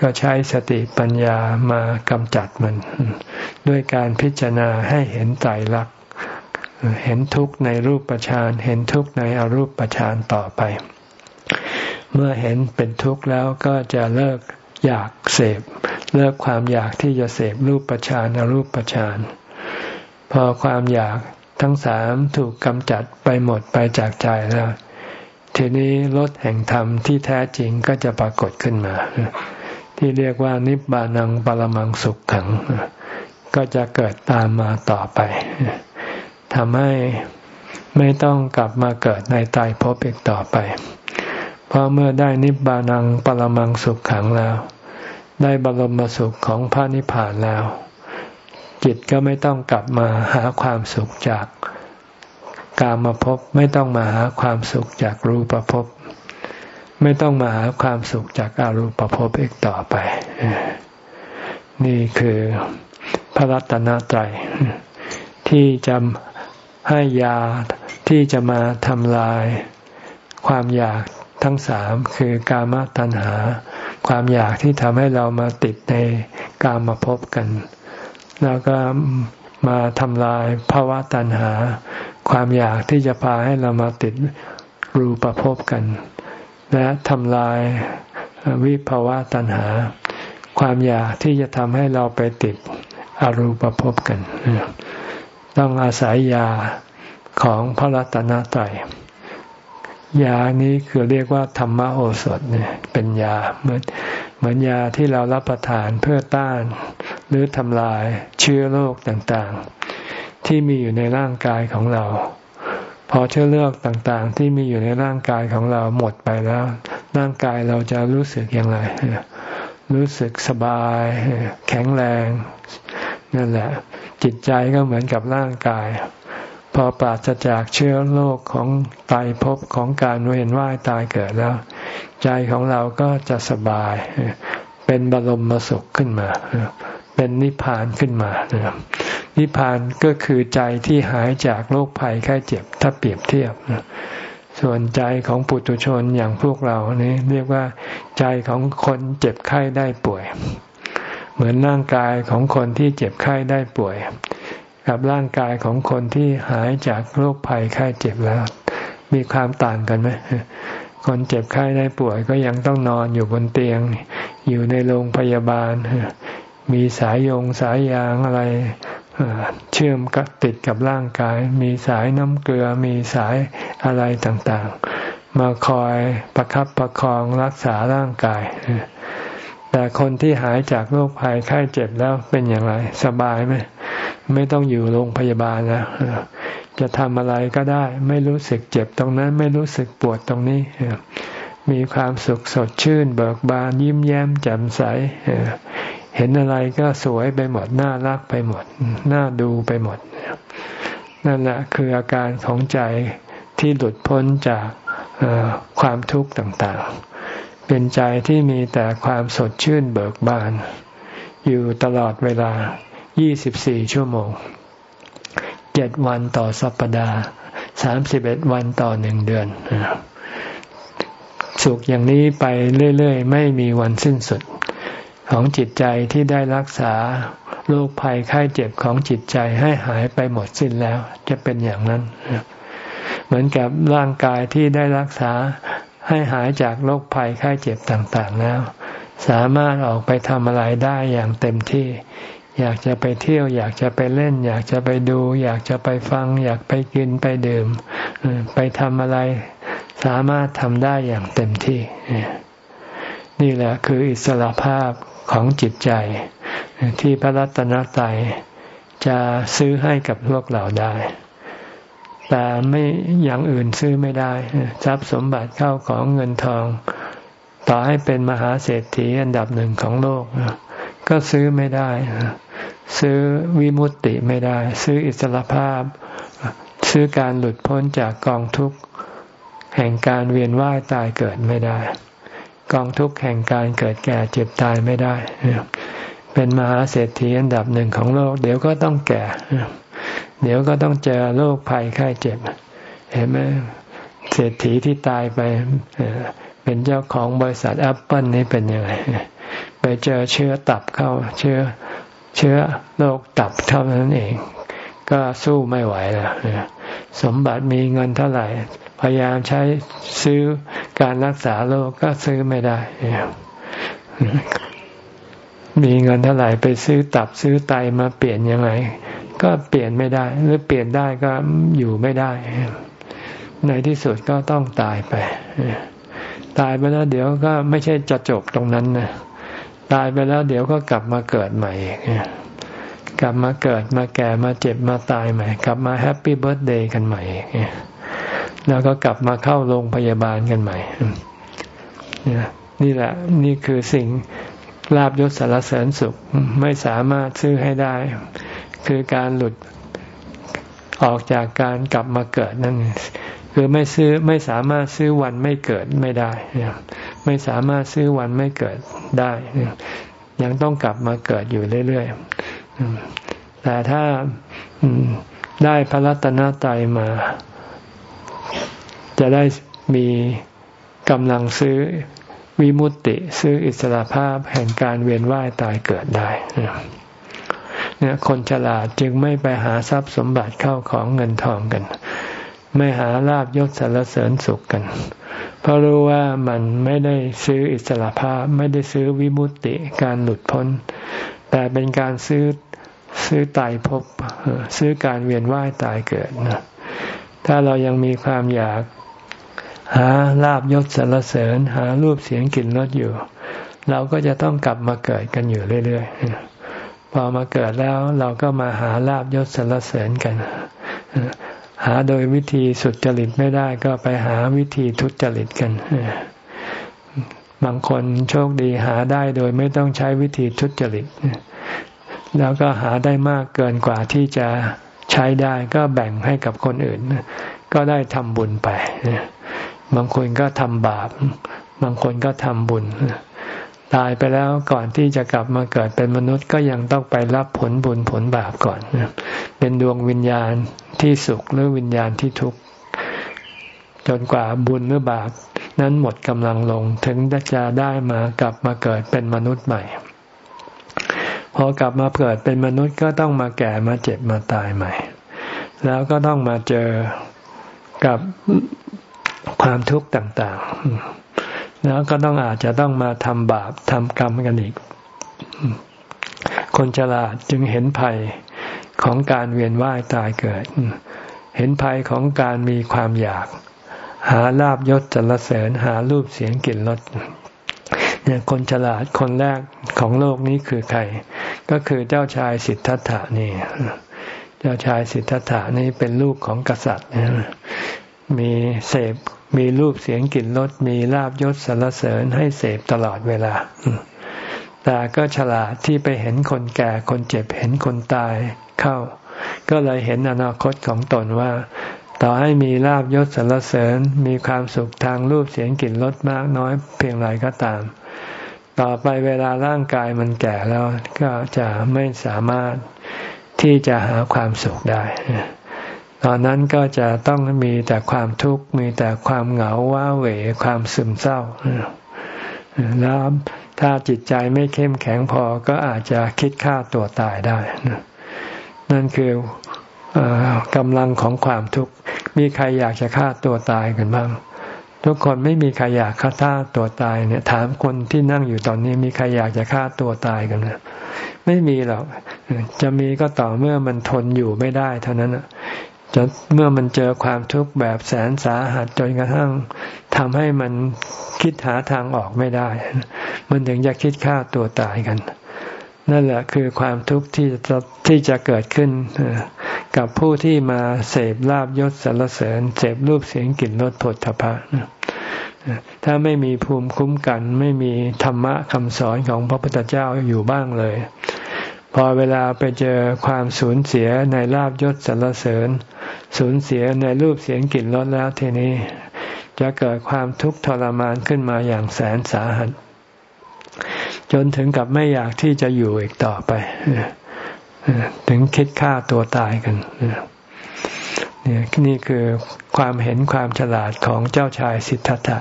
Speaker 1: ก็ใช้สติปัญญามากำจัดมัน ด้วยการพิจารณาให้เห็นไตรลักษณ์เห็นทุกข์ในรูปประชานเห็นทุกข์ในอรูปประชานต่อไป เมื่อเห็นเป็นทุกข์แล้วก็จะเลิกอยากเสพ เลิกความอยากที่จะเสพรูปประชานอรูปประชานพอความอยากทั้งสามถูกกำจัดไปหมดไปจากใจแล้ว ทีนี้รถแห่งธรรมที่แท้จริงก็จะปรากฏขึ้นมา ที่เรียกว่านิบานังปรมังสุขขัง ก็จะเกิดตามมาต่อไปทำให้ไม่ต้องกลับมาเกิดในตายภพอีกต่อไป เพราะเมื่อได้นิบานังปรมังสุขขังแล้ว ได้บรมสุขของพระนิพพานแล้ว จิตก็ไม่ต้องกลับมาหาความสุขจากกามภพบไม่ต้องมาหาความสุขจากรูปภพ ไม่ต้องมาหาความสุขจากอารูปภพอีกต่อไป นี่คือพระรัตนตรัยที่จะให้ยาที่จะมาทำลายความอยากทั้งสามคือกามตัณหา ความอยากที่ทำให้เรามาติดในกามมาพกัน แล้วก็มาทำลายภาวะตัณหา ความอยากที่จะพาให้เรามาติดรูปภพกัน และทำลายวิภาวะตัณหา ความอยากที่จะทำให้เราไปติดอรูปภพกัน ต้องอาศัยยาของพระรัตนตรัยยานี้คือเรียกว่าธรรมโอสถเนี่ยเป็นยาเหมือนเหมือนยาที่เรารับประทานเพื่อต้าน หรือทำลายเชื้อโรคต่างๆ ที่มีอยู่ในร่างกายของเรา พอเชื้อโรคต่างๆ ที่มีอยู่ในร่างกายของเราหมดไปแล้ว ร่างกายเราจะรู้สึกอย่างไรรู้สึกสบาย แข็งแรง นั่นแหละ จิตใจก็เหมือนกับร่างกาย พอปราศจากเชื้อโรคของตายภพของการเวียนว่ายตายเกิดแล้ว ใจของเราก็จะสบาย เป็นบรมสุขขึ้นมา เป็นนิพพานขึ้นมานิ พพานก็คือใจที่หายจากโรคภัยไข้เจ็บถ้าเปรียบเทียบ ส่วนใจของปุถุชนอย่างพวกเรานี่เรียกว่า ใจของคนเจ็บไข้ได้ป่วย เหมือนร่างกายของคนที่เจ็บไข้ได้ป่วย กับร่างกายของคนที่หายจากโรคภัยไข้เจ็บแล้ว มีความต่างกันไหมคนเจ็บไข้ได้ป่วยก็ยังต้องนอนอยู่บนเตียง อยู่ในโรงพยาบาล มีสายยงสายยางอะไร เชื่อมกับติดกับร่างกาย มีสายน้ำเกลือมีสายอะไรต่างๆ มาคอยประครับประคองรักษาร่างกาย แต่คนที่หายจากโรคภัยไข้เจ็บแล้วเป็นอย่างไร สบายไหมไม่ต้องอยู่โรงพยาบาลแล้วจะทำอะไรก็ได้ ไม่รู้สึกเจ็บตรงนั้น ไม่รู้สึกปวดตรงนี้มีความสุขสดชื่น เบิกบานยิ้มแย้มแจ่มใส เห็นอะไรก็สวยไปหมด น่ารักไปหมด น่าดูไปหมด นั่นแหละคืออาการของใจที่หลุดพ้นจากความทุกข์ต่างๆ เป็นใจที่มีแต่ความสดชื่นเบิกบาน อยู่ตลอดเวลา 24 ชั่วโมง 7 วันต่อสัปปดาห์ 31 วันต่อหนึ่งเดือน สุขอย่างนี้ไปเรื่อย ๆ ไม่มีวันสิ้นสุด ของจิตใจที่ได้รักษาโรคภัยไข้เจ็บของจิตใจให้หายไปหมดสิ้นแล้ว จะเป็นอย่างนั้น เหมือนกับร่างกายที่ได้รักษาให้หายจากโรคภัยไข้เจ็บต่างๆแล้ว สามารถออกไปทำอะไรได้อย่างเต็มที่ อยากจะไปเที่ยว อยากจะไปเล่น อยากจะไปดู อยากจะไปฟัง อยากไปกินไปดื่ม ไปทำอะไร สามารถทำได้อย่างเต็มที่ นี่แหละคืออิสระภาพ ของจิตใจ ที่พระรัตนตรัยจะซื้อให้กับพวกเราได้ แต่ไม่อย่างอื่นซื้อไม่ได้ ทรัพย์สมบัติเข้าของเงินทอง ต่อให้เป็นมหาเศรษฐีอันดับหนึ่งของโลก ก็ซื้อไม่ได้ ซื้อวิมุตติไม่ได้ ซื้ออิสรภาพ ซื้อการหลุดพ้นจากกองทุกข์แห่งการเวียนว่ายตายเกิดไม่ได้ กองทุกข์แห่งการเกิดแก่เจ็บตายไม่ได้ เป็นมหาเศรษฐีอันดับหนึ่งของโลก เดี๋ยวก็ต้องแก่ เดี๋ยวก็ต้องเจอโรคภัยไข้เจ็บ เห็นไหมเศรษฐีที่ตายไปเป็นเจ้าของบริษัทแอปเปิลนี่เป็นยังไงไปเจอเชื้อตับเข้า เชื้อเชื้อโรคตับเท่านั้นเอง ก็สู้ไม่ไหวแล้ว สมบัติมีเงินเท่าไหร่ พยายามใช้ซื้อการรักษาโรคก็ซื้อไม่ได้ มีเงินเท่าไหร่ไปซื้อตับซื้อไตมาเปลี่ยนยังไง ก็เปลี่ยนไม่ได้ หรือเปลี่ยนได้ก็อยู่ไม่ได้ ในที่สุดก็ต้องตายไป ตายไปแล้วเดี๋ยวก็ไม่ใช่จะจบตรงนั้นนะตายไปแล้วเดี๋ยวก็กลับมาเกิดใหม่อีก กลับมาเกิดมาแก่มาเจ็บมาตายใหม่ กลับมา happy birthday กันใหม่ แล้วก็กลับมาเข้าโรงพยาบาลกันใหม่ นี่แหละนี่คือสิ่งลาบยศสารเสริญสุขไม่สามารถซื้อให้ได้ คือการหลุดออกจากการกลับมาเกิดนั่นคือไม่ซื้อไม่สามารถซื้อวันไม่เกิดไม่ได้ ไม่สามารถซื้อวันไม่เกิดได้ ยังต้องกลับมาเกิดอยู่เรื่อยๆ แต่ถ้าได้พระรัตนตรัยมา จะได้มีกำลังซื้อวิมุตติ ซื้ออิสระภาพแห่งการเวียนว่ายตายเกิดได้เนี่ยคนฉลาดจึงไม่ไปหาทรัพย์สมบัติเข้าของเงินทองกัน ไม่หาลาบยศสารเสริญสุขกัน เพราะรู้ว่ามันไม่ได้ซื้ออิสระภาพ ไม่ได้ซื้อวิมุตติการหลุดพ้น แต่เป็นการซื้อ ซื้อตายภพซื้อการเวียนว่ายตายเกิดนะถ้าเรายังมีความอยากหาลาบยศสรรเสริญ หารูปเสียงกลิ่นรสอยู่ เราก็จะต้องกลับมาเกิดกันอยู่เรื่อยๆพอมาเกิดแล้วเราก็มาหาลาบยศสรรเสริญกัน หาโดยวิธีสุดจริตไม่ได้ก็ไปหาวิธีทุจริตกันบางคนโชคดีหาได้โดยไม่ต้องใช้วิธีทุจริต แล้วก็หาได้มากเกินกว่าที่จะใช้ได้ก็แบ่งให้กับคนอื่น ก็ได้ทำบุญไป บางคนก็ทำบาป บางคนก็ทำบุญ ตายไปแล้วก่อนที่จะกลับมาเกิดเป็นมนุษย์ก็ยังต้องไปรับผลบุญผลบาปก่อน เป็นดวงวิญญาณที่สุขหรือวิญญาณที่ทุกข์จนกว่าบุญหรือบาปนั้นหมดกำลังลงถึงจะได้มากลับมาเกิดเป็นมนุษย์ใหม่ พอกลับมาเกิดเป็นมนุษย์ก็ต้องมาแก่มาเจ็บมาตายใหม่ แล้วก็ต้องมาเจอกับความทุกข์ต่างๆ แล้วก็ต้องอาจจะต้องมาทำบาปทำกรรมกันอีก คนฉลาดจึงเห็นภัยของการเวียนว่ายตายเกิด เห็นภัยของการมีความอยาก หาลาบยศจรเสริญหารูปเสียงกลิ่นรส เนี่ยคนฉลาดคนแรกของโลกนี้คือใคร ก็คือเจ้าชายสิทธัตถะนี่ เจ้าชายสิทธัตถะนี่เป็นลูกของกษัตริย์มีเสพมีรูปเสียงกลิ่นรสมีลาบยศสรรเสริญให้เสพตลอดเวลา แต่ก็ฉลาดที่ไปเห็นคนแก่คนเจ็บเห็นคนตายเข้า ก็เลยเห็นอนาคตของตนว่า ต่อให้มีลาบยศสรรเสริญมีความสุขทางรูปเสียงกลิ่นรสมากน้อยเพียงไรก็ตาม ต่อไปเวลาร่างกายมันแก่แล้วก็จะไม่สามารถที่จะหาความสุขได้ ตอนนั้นก็จะต้องมีแต่ความทุกข์มีแต่ความเหงาว้าเหวความซึมเศร้า แล้วถ้าจิตใจไม่เข้มแข็งพอก็อาจจะคิดฆ่าตัวตายได้ นั่นคือกำลังของความทุกข์ มีใครอยากจะฆ่าตัวตายกันบ้าง ทุกคนไม่มีใครอยากฆ่าตัวตายเนี่ย ถามคนที่นั่งอยู่ตอนนี้มีใครอยากจะฆ่าตัวตายกันนะไม่มีหรอกจะมีก็ต่อเมื่อมันทนอยู่ไม่ได้ เท่านั้นจะเมื่อมันเจอความทุกข์แบบแสนสาหัสจนกระทั่งทำให้มันคิดหาทางออกไม่ได้ มันถึงจะคิดฆ่าตัวตายกัน นั่นแหละคือความทุกข์ที่จะที่จะเกิดขึ้น กับผู้ที่มาเสพลาบยศสรรเสริญเสพรูปเสียงกลิ่นรสผลทพะถ้าไม่มีภูมิคุ้มกัน ไม่มีธรรมะคำสอนของพระพุทธเจ้าอยู่บ้างเลย พอเวลาไปเจอความสูญเสียในลาบยศสรรเสริญ สูญเสียในรูปเสียงกลิ่นรสแล้วทีนี้ จะเกิดความทุกข์ทรมานขึ้นมาอย่างแสนสาหัสจนถึงกับไม่อยากที่จะอยู่อีกต่อไป ถึงคิดฆ่าตัวตายกันเนี่ยนี่คือความเห็นความฉลาดของเจ้าชายสิทธัตถะ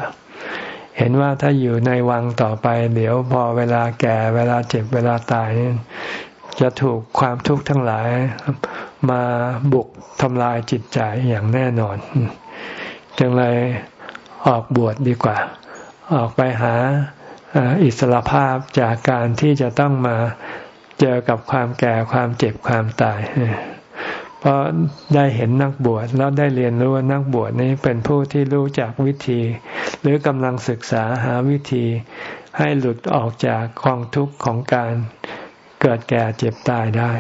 Speaker 1: เห็นว่าถ้าอยู่ในวังต่อไป เดี๋ยวพอเวลาแก่เวลาเจ็บเวลาตายนี่จะถูกความทุกข์ทั้งหลายมาบุกทำลายจิตใจอย่างแน่นอน จึงเลยออกบวชดดีกว่า ออกไปหาอิสระภาพจากการที่จะต้องมา เจอกับความแก่ความเจ็บความตาย เพราะได้เห็นนักบวชแล้วได้เรียนรู้ว่านักบวชนี้เป็นผู้ที่รู้จักวิธี หรือกำลังศึกษาหาวิธี ให้หลุดออกจากกองทุกข์ของการเกิดแก่เจ็บตายได้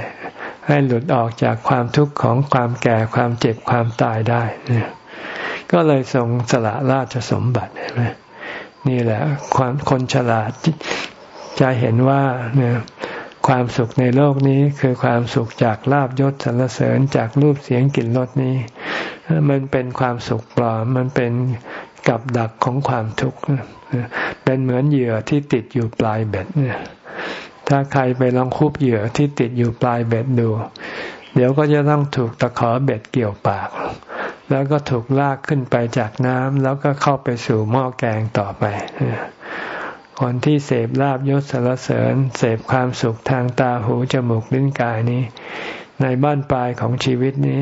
Speaker 1: ให้หลุดออกจากความทุกข์ของความแก่ความเจ็บความตายได้ ก็เลยทรงสละราชสมบัตินี่แหละความคนฉลาดจะเห็นว่าเนี่ย ความสุขในโลกนี้คือความสุขจากลาบยศสรรเสริญจากรูปเสียงกลิ่นรสนี้ มันเป็นความสุขปลอมมันเป็นกับดักของความทุกข์เป็นเหมือนเหยื่อที่ติดอยู่ปลายเบ็ดถ้าใครไปลองคุบเหยื่อที่ติดอยู่ปลายเบ็ดดู เดี๋ยวก็จะต้องถูกตะขอเบ็ดเกี่ยวปาก แล้วก็ถูกลากขึ้นไปจากน้ำแล้วก็เข้าไปสู่หม้อแกงต่อไป คนที่เสพลาบยศสารเสริญ เสพความสุขทางตาหูจมูกลิ้นกายนี้ ในบ้านปลายของชีวิตนี้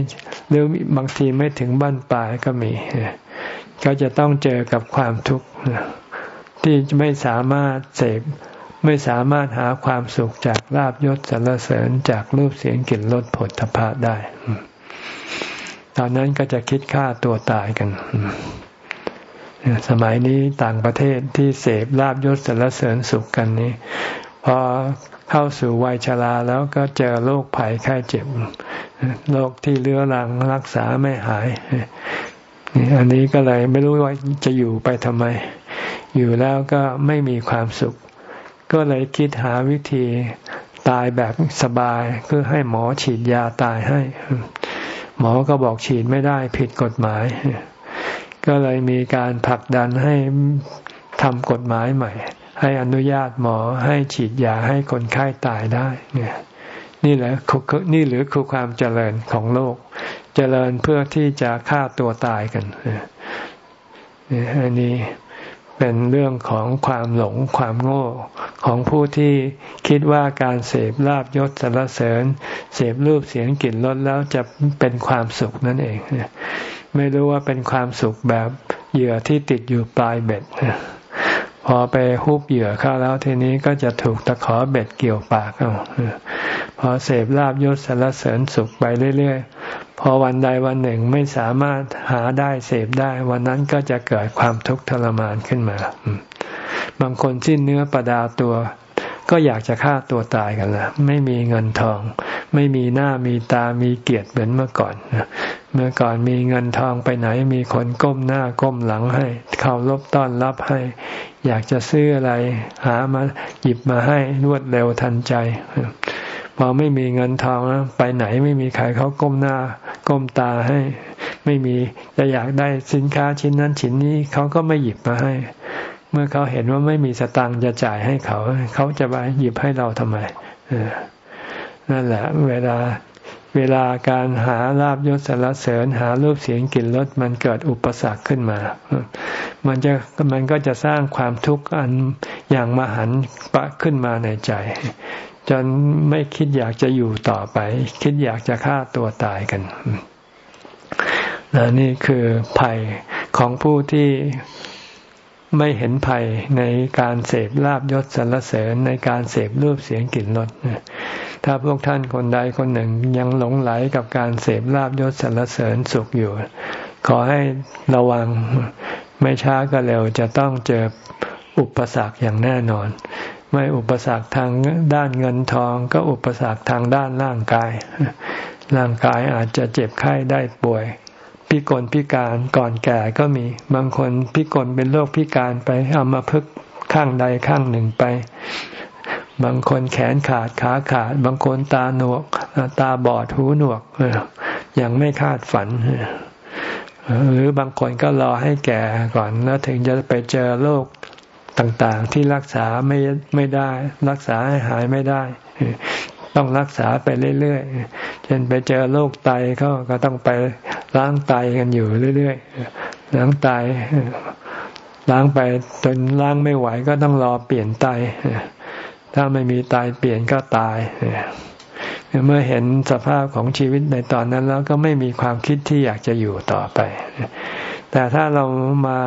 Speaker 1: หรือบางทีไม่ถึงบ้านปลายก็มี ก็จะต้องเจอกับความทุกข์ที่ไม่สามารถเสพไม่สามารถหาความสุขจากลาบยศสารเสริญจากรูปเสียงกลิ่นรสผลทพะได้ ตอนนั้นก็จะคิดฆ่าตัวตายกัน สมัยนี้ต่างประเทศที่เสพลาบยศสารเสริญสุขกันนี้พอเข้าสู่วัยชราแล้วก็เจอโรคภัยไข้เจ็บโรคที่เรื้อรังรักษาไม่หายอันนี้ก็เลยไม่รู้ว่าจะอยู่ไปทำไม อยู่แล้วก็ไม่มีความสุข ก็เลยคิดหาวิธีตายแบบสบายคือให้หมอฉีดยาตายให้ หมอก็บอกฉีดไม่ได้ผิดกฎหมาย ก็เลยมีการผลักดันให้ทำกฎหมายใหม่ ให้อนุญาตหมอให้ฉีดยาให้คนไข้าตายได้เนี่ยนี่แหละนี่หรือคือความเจริญของโลก เจริญเพื่อที่จะฆ่าตัวตายกันอันนี้ เป็นเรื่องของความหลงความโง่ของผู้ที่คิดว่าการเสพลาบยศสรรเสริญ เสพรูปเสียงกลิ่นรสแล้วจะเป็นความสุขนั่นเอง ไม่รู้ว่าเป็นความสุขแบบเหยื่อที่ติดอยู่ปลายเบ็ดพอไปฮุบเหยื่อเข้าแล้วทีนี้ก็จะถูกตะขอเบ็ดเกี่ยวปากเอาพอเสพลาบยศสรรเสริญสุขไปเรื่อย อวันใดวันหนึ่งไม่สามารถหาได้เสพได้ วันนั้นก็จะเกิดความทุกข์ทรมานขึ้นมา บางคนสิ้นเนื้อประดาตัว ก็อยากจะฆ่าตัวตายกันละไม่มีเงินทอง ไม่มีหน้ามีตามีเกียรติเหมือนเมื่อก่อนเมื่อก่อนมีเงินทองไปไหนมีคนก้มหน้าก้มหลังให้เคารพต้อนรับให้ อยากจะซื้ออะไร หามาหยิบมาให้รวดเร็วทันใจ พอไม่มีเงินทองไปไหนไม่มีใครเขาก้มหน้า ก้มตาให้ ไม่มีจะอยากได้สินค้าชิ้นนั้นชิ้นนี้เขาก็ไม่หยิบมาให้ เมื่อเขาเห็นว่าไม่มีสตังค์จะจ่ายให้เขา เขาจะมาหยิบให้เราทำไมนั่นแหละ เวลาเวลาการหาลาบยศสารเสริญหารูปเสียงกลิ่นรสมันเกิดอุปสรรคขึ้นมา มันจะมันก็จะสร้างความทุกข์อันอย่างมหันปะขึ้นมาในใจ จนไม่คิดอยากจะอยู่ต่อไป คิดอยากจะฆ่าตัวตายกันนนี่คือภัยของผู้ที่ไม่เห็นภัยในการเสพลาบยศสรรเสริญในการเสพรูปเสียงกลิ่นรสถ้าพวกท่านคนใดคนหนึ่งยังหลงไหลกับการเสพลาบยศสรรเสริญสุขอยู่ ขอให้ระวังไม่ช้าก็เร็วจะต้องเจออุปสรรคอย่างแน่นอน ไม่อุปสรรคทางด้านเงินทอง ก็อุปสรรคทางด้านร่างกาย ร่างกายอาจจะเจ็บไข้ได้ป่วย พิกลพิการก่อนแก่ก็มี บางคนพิกลเป็นโรคพิการไปเอามาพึกข้างใดข้างหนึ่งไป บางคนแขนขาดขาขาด บางคนตาหนวก ตาบอดหูหนวกยังไม่คาดฝันหรือบางคนก็รอให้แก่ก่อนแล้วถึงจะไปเจอโรค ต่างๆ ที่รักษาไม่ไม่ได้ รักษาให้หายไม่ได้ ต้องรักษาไปเรื่อยๆเช่นไปเจอโรคไตเขาก็ต้องไปล้างไตกันอยู่เรื่อยๆล้างไตล้างไปจนล้างไม่ไหวก็ต้องรอเปลี่ยนไต ถ้าไม่มีไตเปลี่ยนก็ตาย เมื่อเห็นสภาพของชีวิตในตอนนั้นแล้วก็ไม่มีความคิดที่อยากจะอยู่ต่อไป แต่ถ้าเรามา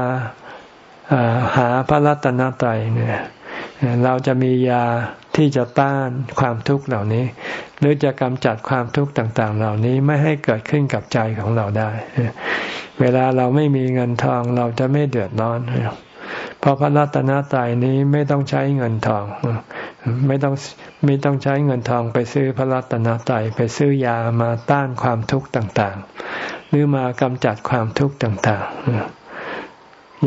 Speaker 1: หาพระรัตนตรัยเนี่ยเราจะมียาที่จะต้านความทุกข์เหล่านี้ หรือจะกำจัดความทุกข์ต่าง ๆ เหล่านี้ไม่ให้เกิดขึ้นกับใจของเราได้ เวลาเราไม่มีเงินทองเราจะไม่เดือดร้อนเพราะพระรัตนตรัยนี้ไม่ต้องใช้เงินทอง ไม่ต้องไม่ต้องใช้เงินทองไปซื้อพระรัตนตรัยไปซื้อยามาต้านความทุกข์ต่าง ๆ หรือมากำจัดความทุกข์ต่าง ๆ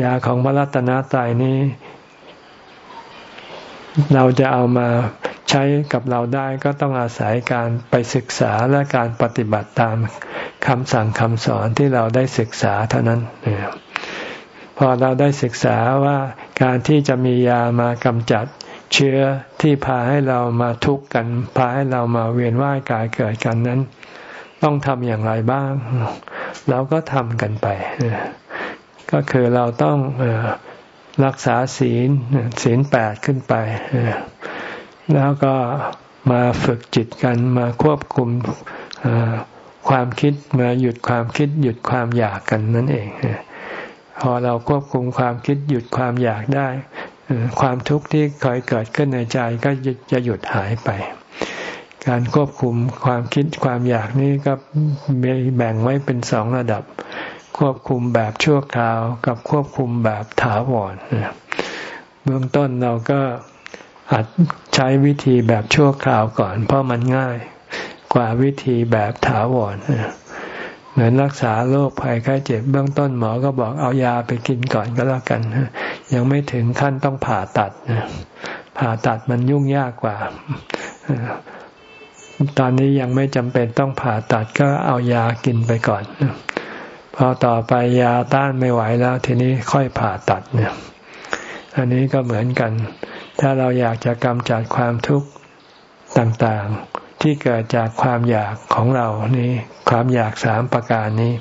Speaker 1: ยาของพระรัตนตรัยนี้ เราจะเอามาใช้กับเราได้ก็ต้องอาศัยการไปศึกษาและการปฏิบัติตามคำสั่งคำสอนที่เราได้ศึกษาเท่านั้นพอเราได้ศึกษาว่าการที่จะมียามากำจัดเชื้อที่พาให้เรามาทุกข์กัน พาให้เรามาเวียนว่ายกายเกิดกันนั้น ต้องทำอย่างไรบ้าง เราก็ทำกันไป ก็คือเราต้องรักษาศีลศีลแปดขึ้นไป แล้วก็มาฝึกจิตกันมาควบคุมความคิดมาหยุดความคิด หยุดความอยากกันนั่นเอง พอเราควบคุมความคิดหยุดความอยากได้ ความทุกข์ที่เคยเกิดขึ้นในใจก็จะหยุดหายไป การควบคุมความคิดความอยากนี้ก็แบ่งไว้เป็นสองระดับ ควบคุมแบบชั่วคราวกับควบคุมแบบถาวรเบื้องต้นเราก็อาจใช้วิธีแบบชั่วคราวก่อน เพราะมันง่ายกว่าวิธีแบบถาวรเหมือนรักษาโรคภัยไข้เจ็บเบื้องต้นหมอก็บอกเอายาไปกินก่อนก็แล้วกันยังไม่ถึงขั้นต้องผ่าตัดผ่าตัดมันยุ่งยากกว่าตอนนี้ยังไม่จำเป็นต้องผ่าตัดก็เอายากินไปก่อน พอต่อไปยาต้านไม่ไหวแล้ว ทีนี้ค่อยผ่าตัดเนี่ย อันนี้ก็เหมือนกัน ถ้าเราอยากจะกำจัดความทุกข์ต่างๆ ที่เกิดจากความอยากของเรานี้ ความอยากสามประการนี้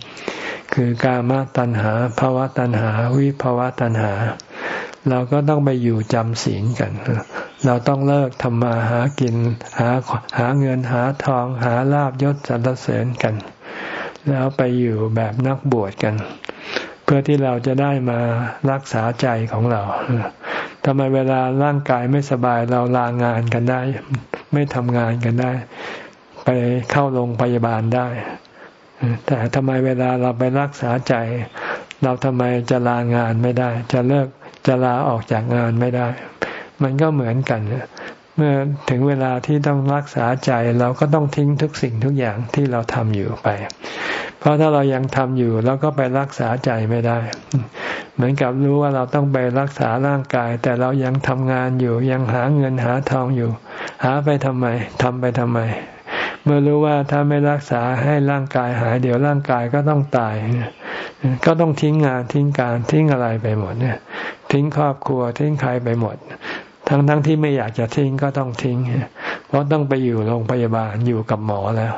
Speaker 1: คือกามตัณหาภาวะตัณหา วิภาวะตัณหา เราก็ต้องไปอยู่จำศีลกัน เราต้องเลิกทำมาหากิน หาหาเงินหาทองหาลาบยศสรรเสริญกัน แล้วไปอยู่แบบนักบวชกัน เพื่อที่เราจะได้มารักษาใจของเราทำไมเวลาร่างกายไม่สบายเราลางานกันได้ ไม่ทำงานกันได้ ไปเข้าโรงพยาบาลได้ แต่ทำไมเวลาเราไปรักษาใจ เราทำไมจะลางานไม่ได้ จะเลิกจะลาออกจากงานไม่ได้ มันก็เหมือนกัน เมื่อถึงเวลาที่ต้องรักษาใจเราก็ต้องทิ้งทุกสิ่งทุกอย่างที่เราทำอยู่ไป เพราะถ้าเรายังทำอยู่เราก็ไปรักษาใจไม่ได้ เหมือนกับรู้ว่าเราต้องไปรักษาร่างกาย แต่เรายังทำงานอยู่ยังหาเงินหาทองอยู่ หาไปทำไมทำไปทำไม เมื่อรู้ว่าถ้าไม่รักษาให้ร่างกายหายเดี๋ยวร่างกายก็ต้องตาย ก็ต้องทิ้งงานทิ้งการทิ้งอะไรไปหมดเนี่ยทิ้งครอบครัวทิ้งใครไปหมด ทั้งทั้งที่ไม่อยากจะทิ้งก็ต้องทิ้ง เพราะต้องไปอยู่โรงพยาบาลอยู่กับหมอแล้ว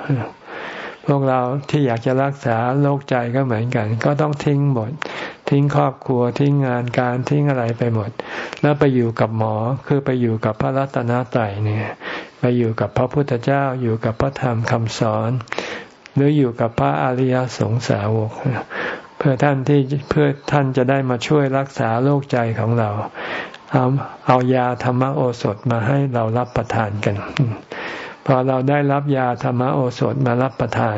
Speaker 1: พวกเราที่อยากจะรักษาโรคใจก็เหมือนกัน ก็ต้องทิ้งหมด ทิ้งครอบครัวทิ้งงานการทิ้งอะไรไปหมด แล้วไปอยู่กับหมอคือไปอยู่กับพระรัตนตรัยเนี่ย ไปอยู่กับพระพุทธเจ้าอยู่กับพระธรรมคำสอน หรืออยู่กับพระอริยสงสาวก พื่อท่านที่เพื่อท่านจะได้มาช่วยรักษาโรคใจของเรา เอาเอายาธรรมโอสถมาให้เรารับประทานกัน พอเราได้รับยาธรรมโอสถมารับประทาน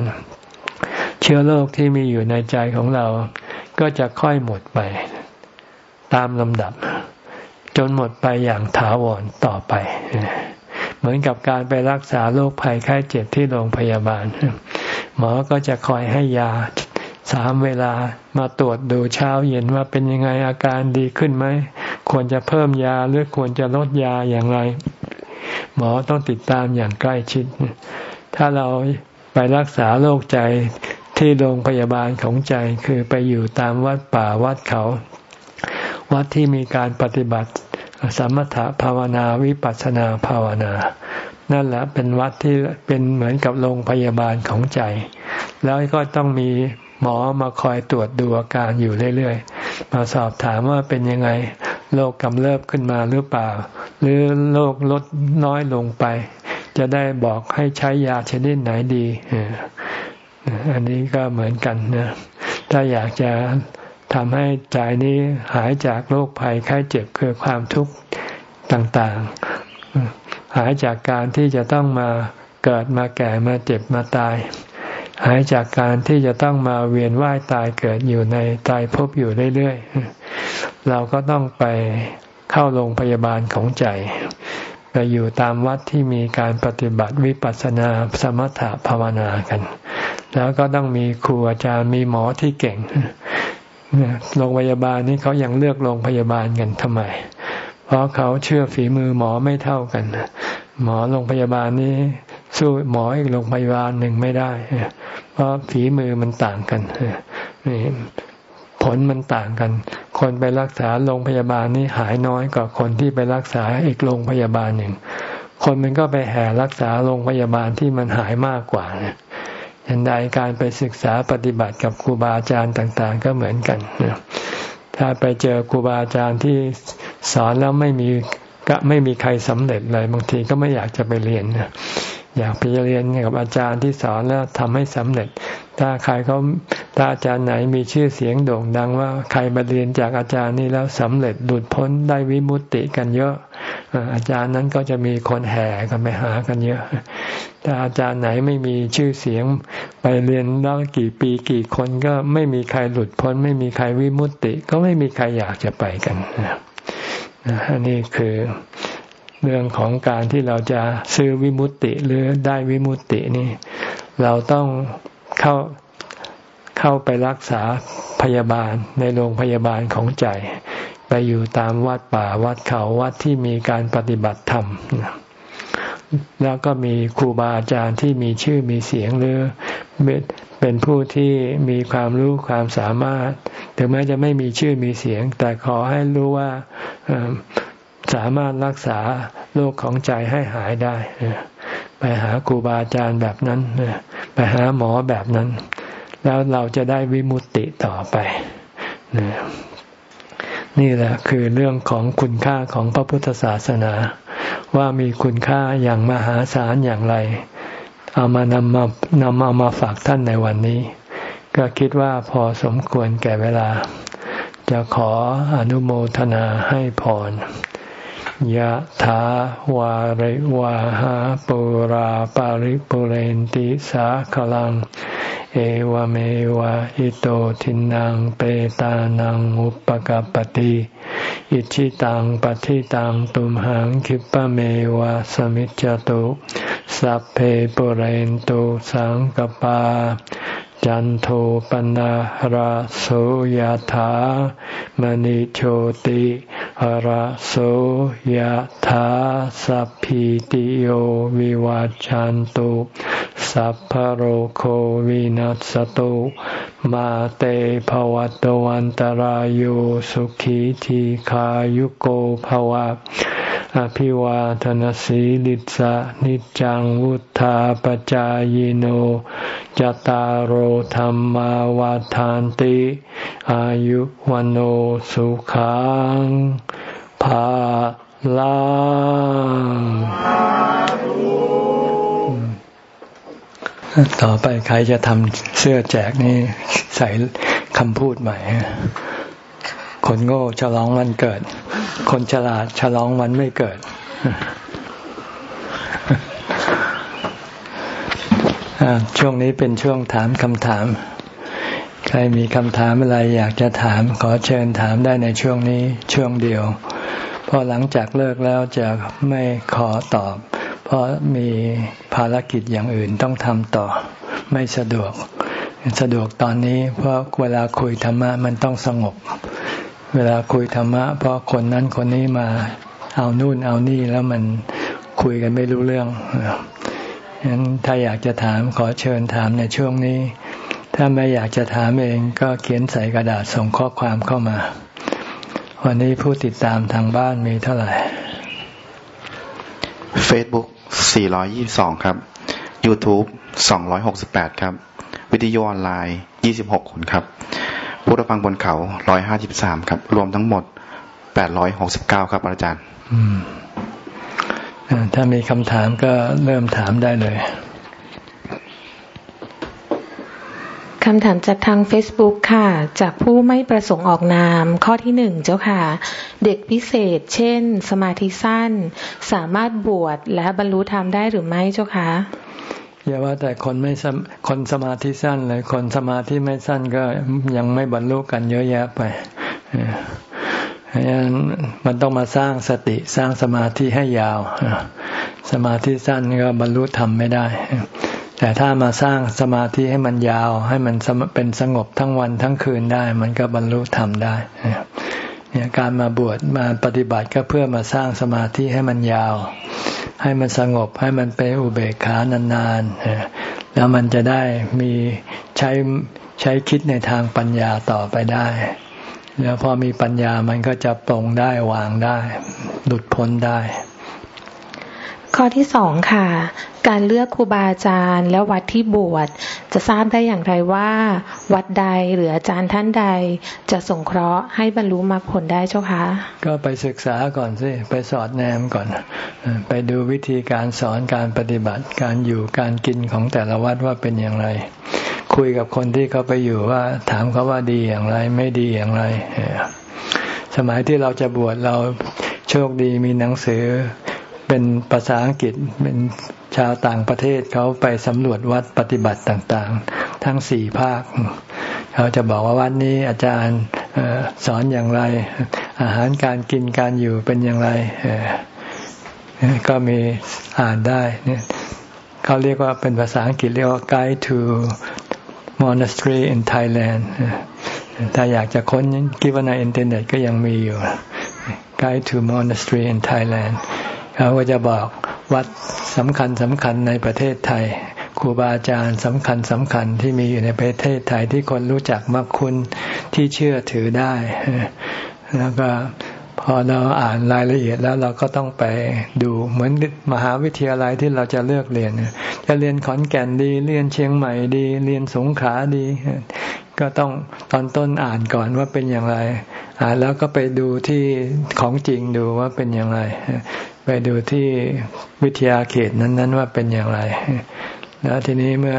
Speaker 1: เชื้อโรคที่มีอยู่ในใจของเรา ก็จะค่อยหมดไป ตามลำดับ จนหมดไปอย่างถาวรต่อไป เหมือนกับการไปรักษาโรคภัยไข้เจ็บที่โรงพยาบาลหมอก็จะคอยให้ยา สามเวลามาตรวจดูเช้าเย็นว่าเป็นยังไงอาการดีขึ้นไหม ควรจะเพิ่มยาหรือควรจะลดยาอย่างไร หมอต้องติดตามอย่างใกล้ชิด ถ้าเราไปรักษาโรคใจที่โรงพยาบาลของใจคือไปอยู่ตามวัดป่าวัดเขา วัดที่มีการปฏิบัติสมถภาวนาวิปัสสนาภาวนา นั่นแหละเป็นวัดที่เป็นเหมือนกับโรงพยาบาลของใจ แล้วก็ต้องมี หมอมาคอยตรวจดูอาการอยู่เรื่อยๆ มาสอบถามว่าเป็นยังไงโรคกำเริบขึ้นมาหรือเปล่า หรือโรคลดน้อยลงไป จะได้บอกให้ใช้ยาชนิดไหนดีอันนี้ก็เหมือนกันนะถ้าอยากจะทำให้ใจนี้หายจากโรคภัยไข้เจ็บคือความทุกข์ต่างๆ หายจากการที่จะต้องมาเกิดมาแก่มาเจ็บมาตาย หายจากการที่จะต้องมาเวียนว่ายตายเกิดอยู่ในตายพบอยู่เรื่อยๆ เราก็ต้องไปเข้าโรงพยาบาลของใจ ไปอยู่ตามวัดที่มีการปฏิบัติวิปัสสนาสมถะภาวนากัน แล้วก็ต้องมีครูอาจารย์มีหมอที่เก่งโรงพยาบาลนี้เขายังเลือกโรงพยาบาลกันทำไม เพราะเขาเชื่อฝีมือหมอไม่เท่ากัน หมอโรงพยาบาลนี้สู้หมออีกโรงพยาบาลหนึ่งไม่ได้ เพราะฝีมือมันต่างกันนี่ผลมันต่างกัน คนไปรักษาโรงพยาบาลนี้หายน้อยกว่าคนที่ไปรักษาอีกโรงพยาบาลหนึ่ง คนมันก็ไปแห่รักษาโรงพยาบาลที่มันหายมากกว่ายันใดการไปศึกษาปฏิบัติกับครูบาอาจารย์ต่าง ๆ ก็เหมือนกัน ถ้าไปเจอครูบาอาจารย์ที่สอนแล้วไม่มี ก็ไม่มีใครสำเร็จเลย บางทีก็ไม่อยากจะไปเรียนอยากไปเรียนกับอาจารย์ที่สอนแล้วทำให้สำเร็จ ถ้าใครเขาถ้าอาจารย์ไหนมีชื่อเสียงโด่งดังว่าใครมาเรียนจากอาจารย์นี้แล้วสำเร็จหลุดพ้นได้วิมุตติกันเยอะอาจารย์นั้นก็จะมีคนแห่กันไปหากันเยอะ ถ้าอาจารย์ไหนไม่มีชื่อเสียงไปเรียนแล้วกี่ปีกี่คนก็ไม่มีใครหลุดพ้น ไม่มีใครวิมุตติ ก็ไม่มีใครอยากจะไปกันอัน นี้คือเรื่องของการที่เราจะซื้อวิมุตติหรือได้วิมุตตินี่ เราต้องเข้าเข้าไปรักษาพยาบาลในโรงพยาบาลของใจ ไปอยู่ตามวัดป่าวัดเขาวัดที่มีการปฏิบัติธรรมแล้วก็มีครูบาอาจารย์ที่มีชื่อมีเสียงหรือ เป็นผู้ที่มีความรู้ความสามารถ ถึงแม้จะไม่มีชื่อมีเสียง แต่ขอให้รู้ว่าสามารถรักษาโรคของใจให้หายได้ ไปหาครูบาอาจารย์แบบนั้น ไปหาหมอแบบนั้น แล้วเราจะได้วิมุตติต่อไปนี่แหละคือเรื่องของคุณค่าของพระพุทธศาสนา ว่ามีคุณค่าอย่างมหาศาลอย่างไร เอามานำมานำเอามาฝากท่านในวันนี้ ก็คิดว่าพอสมควรแก่เวลา จะขออนุโมทนาให้พร ยะถาวาริวาหาปุราปาริปุเรนติสาขลัง เอวเมวะอิโตทินังเปตานังอุปกาปติอิชิตังปฏิตังตุมหังคิปะเมวะสมิจจตุสัพเพปุเรนตุสังกปา จันโทปนะระโสยธามณิโชติระโสยธาสัพพิติโยวิวาจันตุสัพพโรโควินัสตุมาเตภวัตวันตารโยสุขีทีขายุโกภวะ อภิวาทนสีลิสะนิจังวุธาปจายโนจตารโหธรรมาวาทานติ อายุวันโอสุขังภาลังต่อไปใครจะทำเสื้อแจกนี่ใส่คำพูดใหม่ คนโง่ฉลองวันเกิด คนฉลาดฉลองวันไม่เกิด ช่วงนี้เป็นช่วงถามคำถาม ใครมีคำถามอะไรอยากจะถาม ขอเชิญถามได้ในช่วงนี้ช่วงเดียวพอหลังจากเลิกแล้วจะไม่ขอตอบ เพราะมีภารกิจอย่างอื่นต้องทำต่อ ไม่สะดวก สะดวกตอนนี้ เพราะเวลาคุยธรรมะมันต้องสงบ เวลาคุยธรรมะเพราะคนนั้นคนนี้มาเอานู่นเอานี่แล้วมันคุยกันไม่รู้เรื่องฉะนั้นถ้าอยากจะถามขอเชิญถามในช่วงนี้ ถ้าไม่อยากจะถามเองก็เขียนใส่กระดาษส่งข้อความเข้ามา วันนี้ผู้ติดตามทางบ้านมีเท่าไหร่
Speaker 2: Facebook 422 ครับ YouTube 268 ครับ วิทยุออนไลน์ 26 คนครับ ผู้รับฟังบนเขา153ครับ รวมทั้งหมด869ครับ อาจารย์
Speaker 1: ถ้ามีคำถามก็เริ่มถามได้เลย
Speaker 3: คำถามจากทาง Facebook ค่ะ จากผู้ไม่ประสงค์ออกนาม ข้อที่หนึ่งเจ้าค่ะ เด็กพิเศษ เช่น สมาธิสั้น สามารถบวชและบรรลุธรรมได้หรือไม่เจ้าคะ
Speaker 1: อย่าว่าแต่คนไม่คนสมาธิสั้นเลย คนสมาธิไม่สั้นก็ยังไม่บรรลุกันเยอะแยะไปฉะนั้นมันต้องมาสร้างสติสร้างสมาธิให้ยาว สมาธิสั้นก็บรรลุธรรมไม่ได้ แต่ถ้ามาสร้างสมาธิให้มันยาว ให้มันเป็นสงบทั้งวันทั้งคืนได้ มันก็บรรลุธรรมได้ เนี่ยการมาบวชมาปฏิบัติก็เพื่อมาสร้างสมาธิให้มันยาว ให้มันสงบให้มันเป็นอุเบกขานานๆแล้วมันจะได้มีใช้ใช้คิดในทางปัญญาต่อไปได้ แล้วพอมีปัญญามันก็จะปรงได้วางได้ หลุดพ้นได้
Speaker 3: ข้อที่สองค่ะ การเลือกครูบาอาจารย์และวัดที่บวชจะทราบได้อย่างไรว่า วัดใดหรืออาจารย์ท่านใด จะสงเคราะห์ให้บรรลุมรรคผลได้เจ้าคะ
Speaker 1: ก็ไปศึกษาก่อนสิไปสอดแนมก่อน ไปดูวิธีการสอนการปฏิบัติการอยู่การกินของแต่ละวัดว่าเป็นอย่างไร คุยกับคนที่เขาไปอยู่ว่า ถามเขาว่าดีอย่างไรไม่ดีอย่างไร สมัยที่เราจะบวชเราโชคดีมีหนังสือ เป็นภาษาอังกฤษเป็นชาวต่างประเทศเขาไปสำรวจวัดปฏิบัติต่างๆ ทั้งสี่ภาค เขาจะบอกว่าวัดนี้อาจารย์สอนอย่างไร อาหารการกินการอยู่เป็นอย่างไร ก็มีอ่านได้เขาเรียกว่าเป็นภาษาอังกฤษเรียกว่า Guide to monastery in Thailand ถ้าอยากจะค้นคิดว่าในอินเทอร์เน็ตก็ยังมีอยู่ Guide to Monastery in Thailand เขาก็จะบอกวัดสำคัญสำคัญในประเทศไทยครูบาอาจารย์สำคัญสำคัญที่มีอยู่ในประเทศไทยที่คนรู้จักมากคุณที่เชื่อถือได้ แล้วก็พอเราอ่านรายละเอียดแล้วเราก็ต้องไปดูเหมือนมหาวิทยาลัยที่เราจะเลือกเรียน จะเรียนขอนแก่นดี เรียนเชียงใหม่ดี เรียนสงขลาดี ก็ต้องตอนต้นอ่านก่อนว่าเป็นอย่างไรอ่านแล้วก็ไปดูที่ของจริงดูว่าเป็นอย่างไร ไปดูที่วิทยาเขตนั้น ๆ ว่าเป็นอย่างไร แล้วทีนี้เมื่อ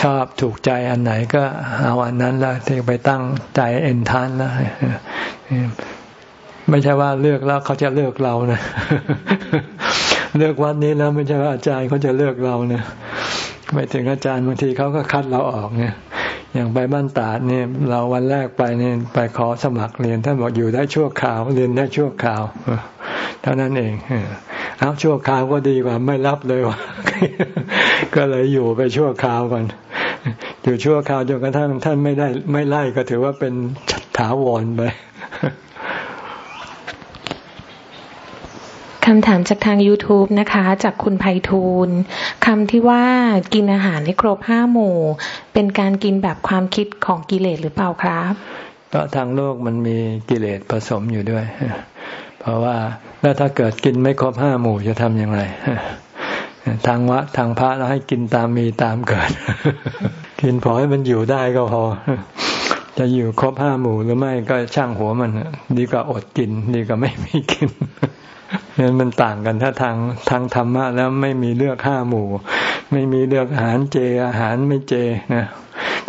Speaker 1: ชอบถูกใจอันไหนก็เอาอันนั้นแล้วที่ไปตั้งใจเอ็นทานแล้วไม่ใช่ว่าเลือกแล้วเขาจะเลือกเรานะ เลือกวัดนี้แล้วไม่ใช่ว่าอาจารย์เขาจะเลือกเราเนี่ยไปถึงอาจารย์บางทีเขาก็คัดเราออกเนี่ย อย่างไปบ้านตาดเนี่ยเราวันแรกไปเนี่ยไปขอสมัครเรียนท่านบอกอยู่ได้ชั่วคราวเรียนได้ชั่วคราวเท่านั้นเองเอาชั่วคราวก็ดีกว่าไม่รับเลยว่ะก็เลยอยู่ไปชั่วคราวก่อนอยู่ชั่วคราวจนกระทั่งท่านไม่ได้ไม่ไล่ก็ถือว่าเป็นถาวรไป
Speaker 3: คำถามจากทาง YouTube นะคะ จากคุณไพฑูรย์คำที่ว่ากินอาหารให้ครบห้าหมู่ เป็นการกินแบบความคิดของกิเลสหรือเปล่าครับ
Speaker 1: ก็ทางโลกมันมีกิเลสผสมอยู่ด้วย เพราะว่าแล้วถ้าเกิดกินไม่ครบห้าหมู่จะทำอย่างไรทางวะทางพระเราให้กินตามมีตามเกิด กินพอให้มันอยู่ได้ก็พอ จะอยู่ครบห้าหมู่หรือไม่ก็ช่างหัวมัน ดีกว่าอดกิน ดีกว่าไม่มีกิน นั้นมันต่างกันถ้าทางทางธรรมะแล้วไม่มีเลือกห้าหมู่ ไม่มีเลือกอาหารเจอาหารไม่เจนะ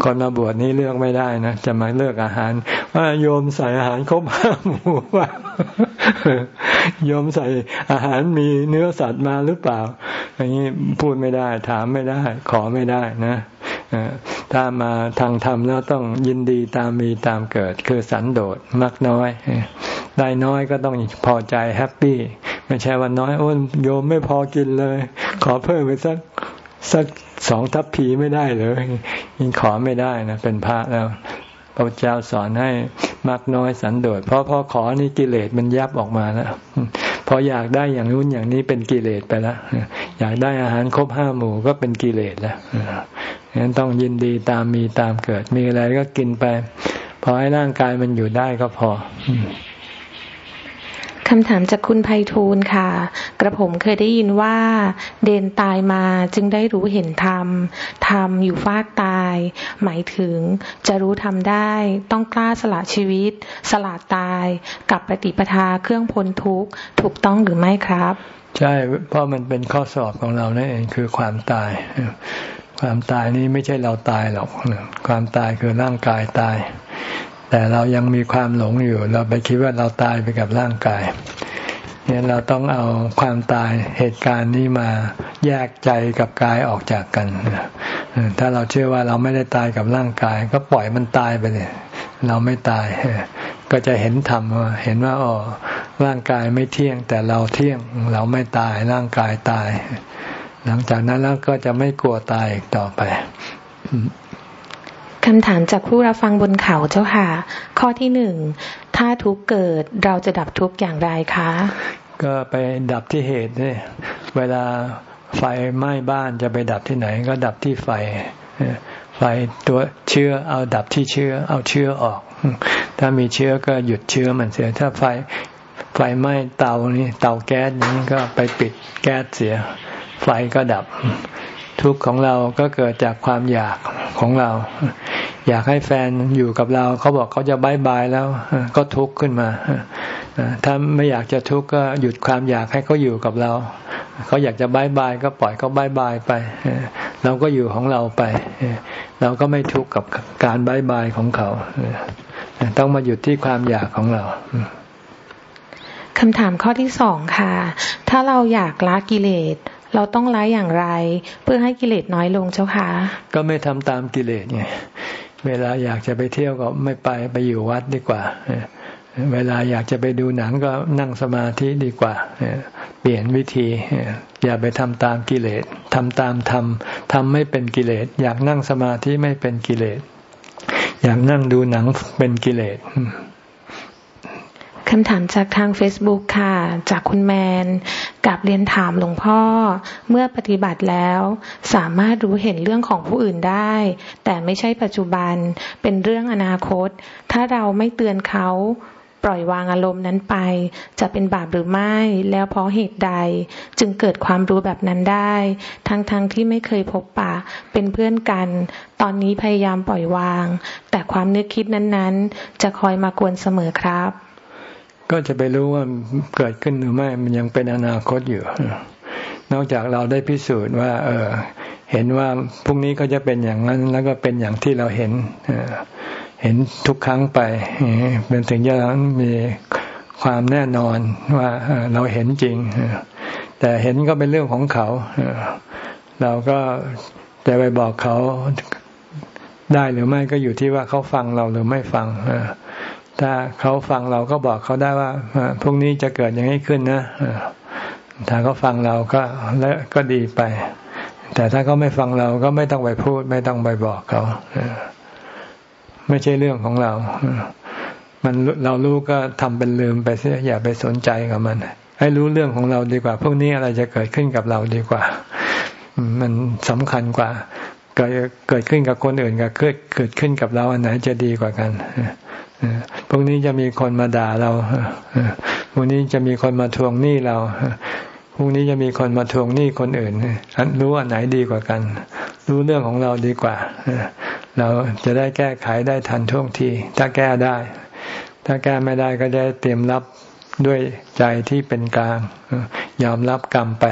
Speaker 1: คนมาบวชนี่เลือกไม่ได้นะจะมาเลือกอาหาร ว่าโยมใส่อาหารครบห้าหมู่ว่าโยมใส่อาหารมีเนื้อสัตว์มาหรือเปล่าอย่างนี้พูดไม่ได้ ถามไม่ได้ ขอไม่ได้นะถ้ามาทางธรรมแล้วต้องยินดีตามมีตามเกิด คือสันโดษมักน้อย ได้น้อยก็ต้องพอใจแฮปปี้ไม่ใช่ว่าน้อยโอ้โยมไม่พอกินเลย ขอเพิ่มไปสักสักสองทัพพีไม่ได้เลยยิงขอไม่ได้นะเป็นพระแล้วพระเจ้าสอนให้มักน้อยสันโดษเพราะพอขอนี่กิเลสมันยับออกมาแล้วพออยากได้อย่างนู้นอย่างนี้เป็นกิเลสไปแล้วอยากได้อาหารครบห้าหมู่ก็เป็นกิเลสแล้วงั้นต้องยินดีตามมีตามเกิดมีอะไรก็กินไปพอให้ร่างกายมันอยู่ได้ก็พอ
Speaker 3: คำถามจากคุณไพฑูรย์ค่ะ กระผมเคยได้ยินว่า เดนตายมาจึงได้รู้เห็นธรรม ธรรมอยู่ฟากตาย หมายถึงจะรู้ทำได้ ต้องกล้าสละชีวิต สละตาย กับปฏิปทาเครื่องพ้นทุกข์ ถูกต้องหรือไม่ครับ
Speaker 1: ใช่ เพราะมันเป็นข้อสอบของเรานั่นเองคือความตาย ความตายนี้ไม่ใช่เราตายหรอก ความตายคือร่างกายตาย แต่เรายังมีความหลงอยู่ เราไปคิดว่าเราตายไปกับร่างกายเนี่ยเราต้องเอาความตายเหตุการณ์นี้มาแยกใจกับกายออกจากกัน ถ้าเราเชื่อว่าเราไม่ได้ตายกับร่างกาย ก็ปล่อยมันตายไปเลยเราไม่ตาย ก็จะเห็นธรรมเห็นว่าอ๋อร่างกายไม่เที่ยง แต่เราเที่ยงเราไม่ตายร่างกายตาย หลังจากนั้นแล้วก็จะไม่กลัวตายอีกต่อไป
Speaker 3: คำถามจากผู้รับฟังบนเขาเจ้าค่ะ ข้อที่หนึ่ง ถ้าทุกเกิดเราจะดับทุกอย่างไรคะ
Speaker 1: ก็ไปดับที่เหตุเนี่ยเวลาไฟไหม้บ้านจะไปดับที่ไหน ก็ดับที่ไฟ ไฟตัวเชื้อเอาดับที่เชื้อ เอาเชื้อออก ถ้ามีเชื้อก็หยุดเชื้อมันเสีย ถ้าไฟไฟไหม้เตานี่เตาแก๊สนี้ก็ไปปิดแก๊สเสีย ไฟก็ดับทุกข์ของเราก็เกิดจากความอยากของเรา อยากให้แฟนอยู่กับเรา เขาบอกเขาจะบายบายแล้วก็ทุกข์ขึ้นมาถ้าไม่อยากจะทุกข์ก็หยุดความอยากให้เขาอยู่กับเรา เขาอยากจะ bye-bye ก็ปล่อยเขา bye-bye ไป เราก็อยู่ของเราไป เราก็ไม่ทุกข์กับการ bye-bye ของเขา ต้องมาหยุดที่ความอยากของเรา
Speaker 3: คำถามข้อที่สองค่ะ ถ้าเราอยากละกิเลสเราต้องละอย่างไร เพื่อให้กิเลสน้อยลงเจ้าค่ะ
Speaker 1: ก็ไม่ทำตามกิเลสไง เวลาอยากจะไปเที่ยวก็ไม่ไปไปอยู่วัดดีกว่า เวลาอยากจะไปดูหนังก็นั่งสมาธิดีกว่า เปลี่ยนวิธี อย่าไปทำตามกิเลสทำตามธรรมทำไม่เป็นกิเลส อยากนั่งสมาธิไม่เป็นกิเลส อยากนั่งดูหนังเป็นกิเลส
Speaker 3: คำถามจากทาง Facebook ค่ะ จากคุณแมนกับเรียนถามหลวงพ่อ เมื่อปฏิบัติแล้ว สามารถรู้เห็นเรื่องของผู้อื่นได้ แต่ไม่ใช่ปัจจุบันเป็นเรื่องอนาคต ถ้าเราไม่เตือนเขาปล่อยวางอารมณ์นั้นไป จะเป็นบาปหรือไม่ แล้วเพราะเหตุใด จึงเกิดความรู้แบบนั้นได้ ทั้งๆทที่ไม่เคยพบปะ เป็นเพื่อนกัน ตอนนี้พยายามปล่อยวาง แต่ความนึกคิดนั้นๆ จะคอยมากวนเสมอครับ
Speaker 1: ก็จะไปรู้ว่าเกิดขึ้นหรือไม่ มันยังเป็นอนาคตอยู่ นอกจากเราได้พิสูจน์ว่า เออ เห็นว่าพรุ่งนี้ก็จะเป็นอย่างนั้น แล้วก็เป็นอย่างที่เราเห็นเห็นทุกครั้งไปเป็นถึงจะมีความแน่นอนว่าเราเห็นจริง แต่เห็นก็เป็นเรื่องของเขา เราก็จะไปบอกเขาได้หรือไม่ก็อยู่ที่ว่าเขาฟังเราหรือไม่ฟัง ถ้าเขาฟังเราก็บอกเขาได้ว่าพรุ่งนี้จะเกิดอย่างนี้ขึ้นนะถ้าเขาฟังเราก็และก็ดีไป แต่ถ้าเขาไม่ฟังเราก็ไม่ต้องไปพูด ไม่ต้องไปบอกเขาไม่ใช่เรื่องของเรา มันเรารู้ก็ทำเป็นลืมไปเสียอย่าไปสนใจกับมัน ให้รู้เรื่องของเราดีกว่า พวกนี้อะไรจะเกิดขึ้นกับเราดีกว่า มันสำคัญกว่าเกิดเกิดขึ้นกับคนอื่นกับเกิดเกิดขึ้นกับเราอันไหนจะดีกว่ากัน พวกนี้จะมีคนมาด่าเราพวกนี้จะมีคนมาทวงหนี้เราพวกนี้จะมีคนมาทวงหนี้คนอื่นรู้อันไหนดีกว่ากัน รู้เรื่องของเราดีกว่า เราจะได้แก้ไขได้ทันท่วงที ถ้าแก้ได้ ถ้าแก้ไม่ได้ก็จะเตรียมรับด้วยใจที่เป็นกลาง ยอมรับกรรมไป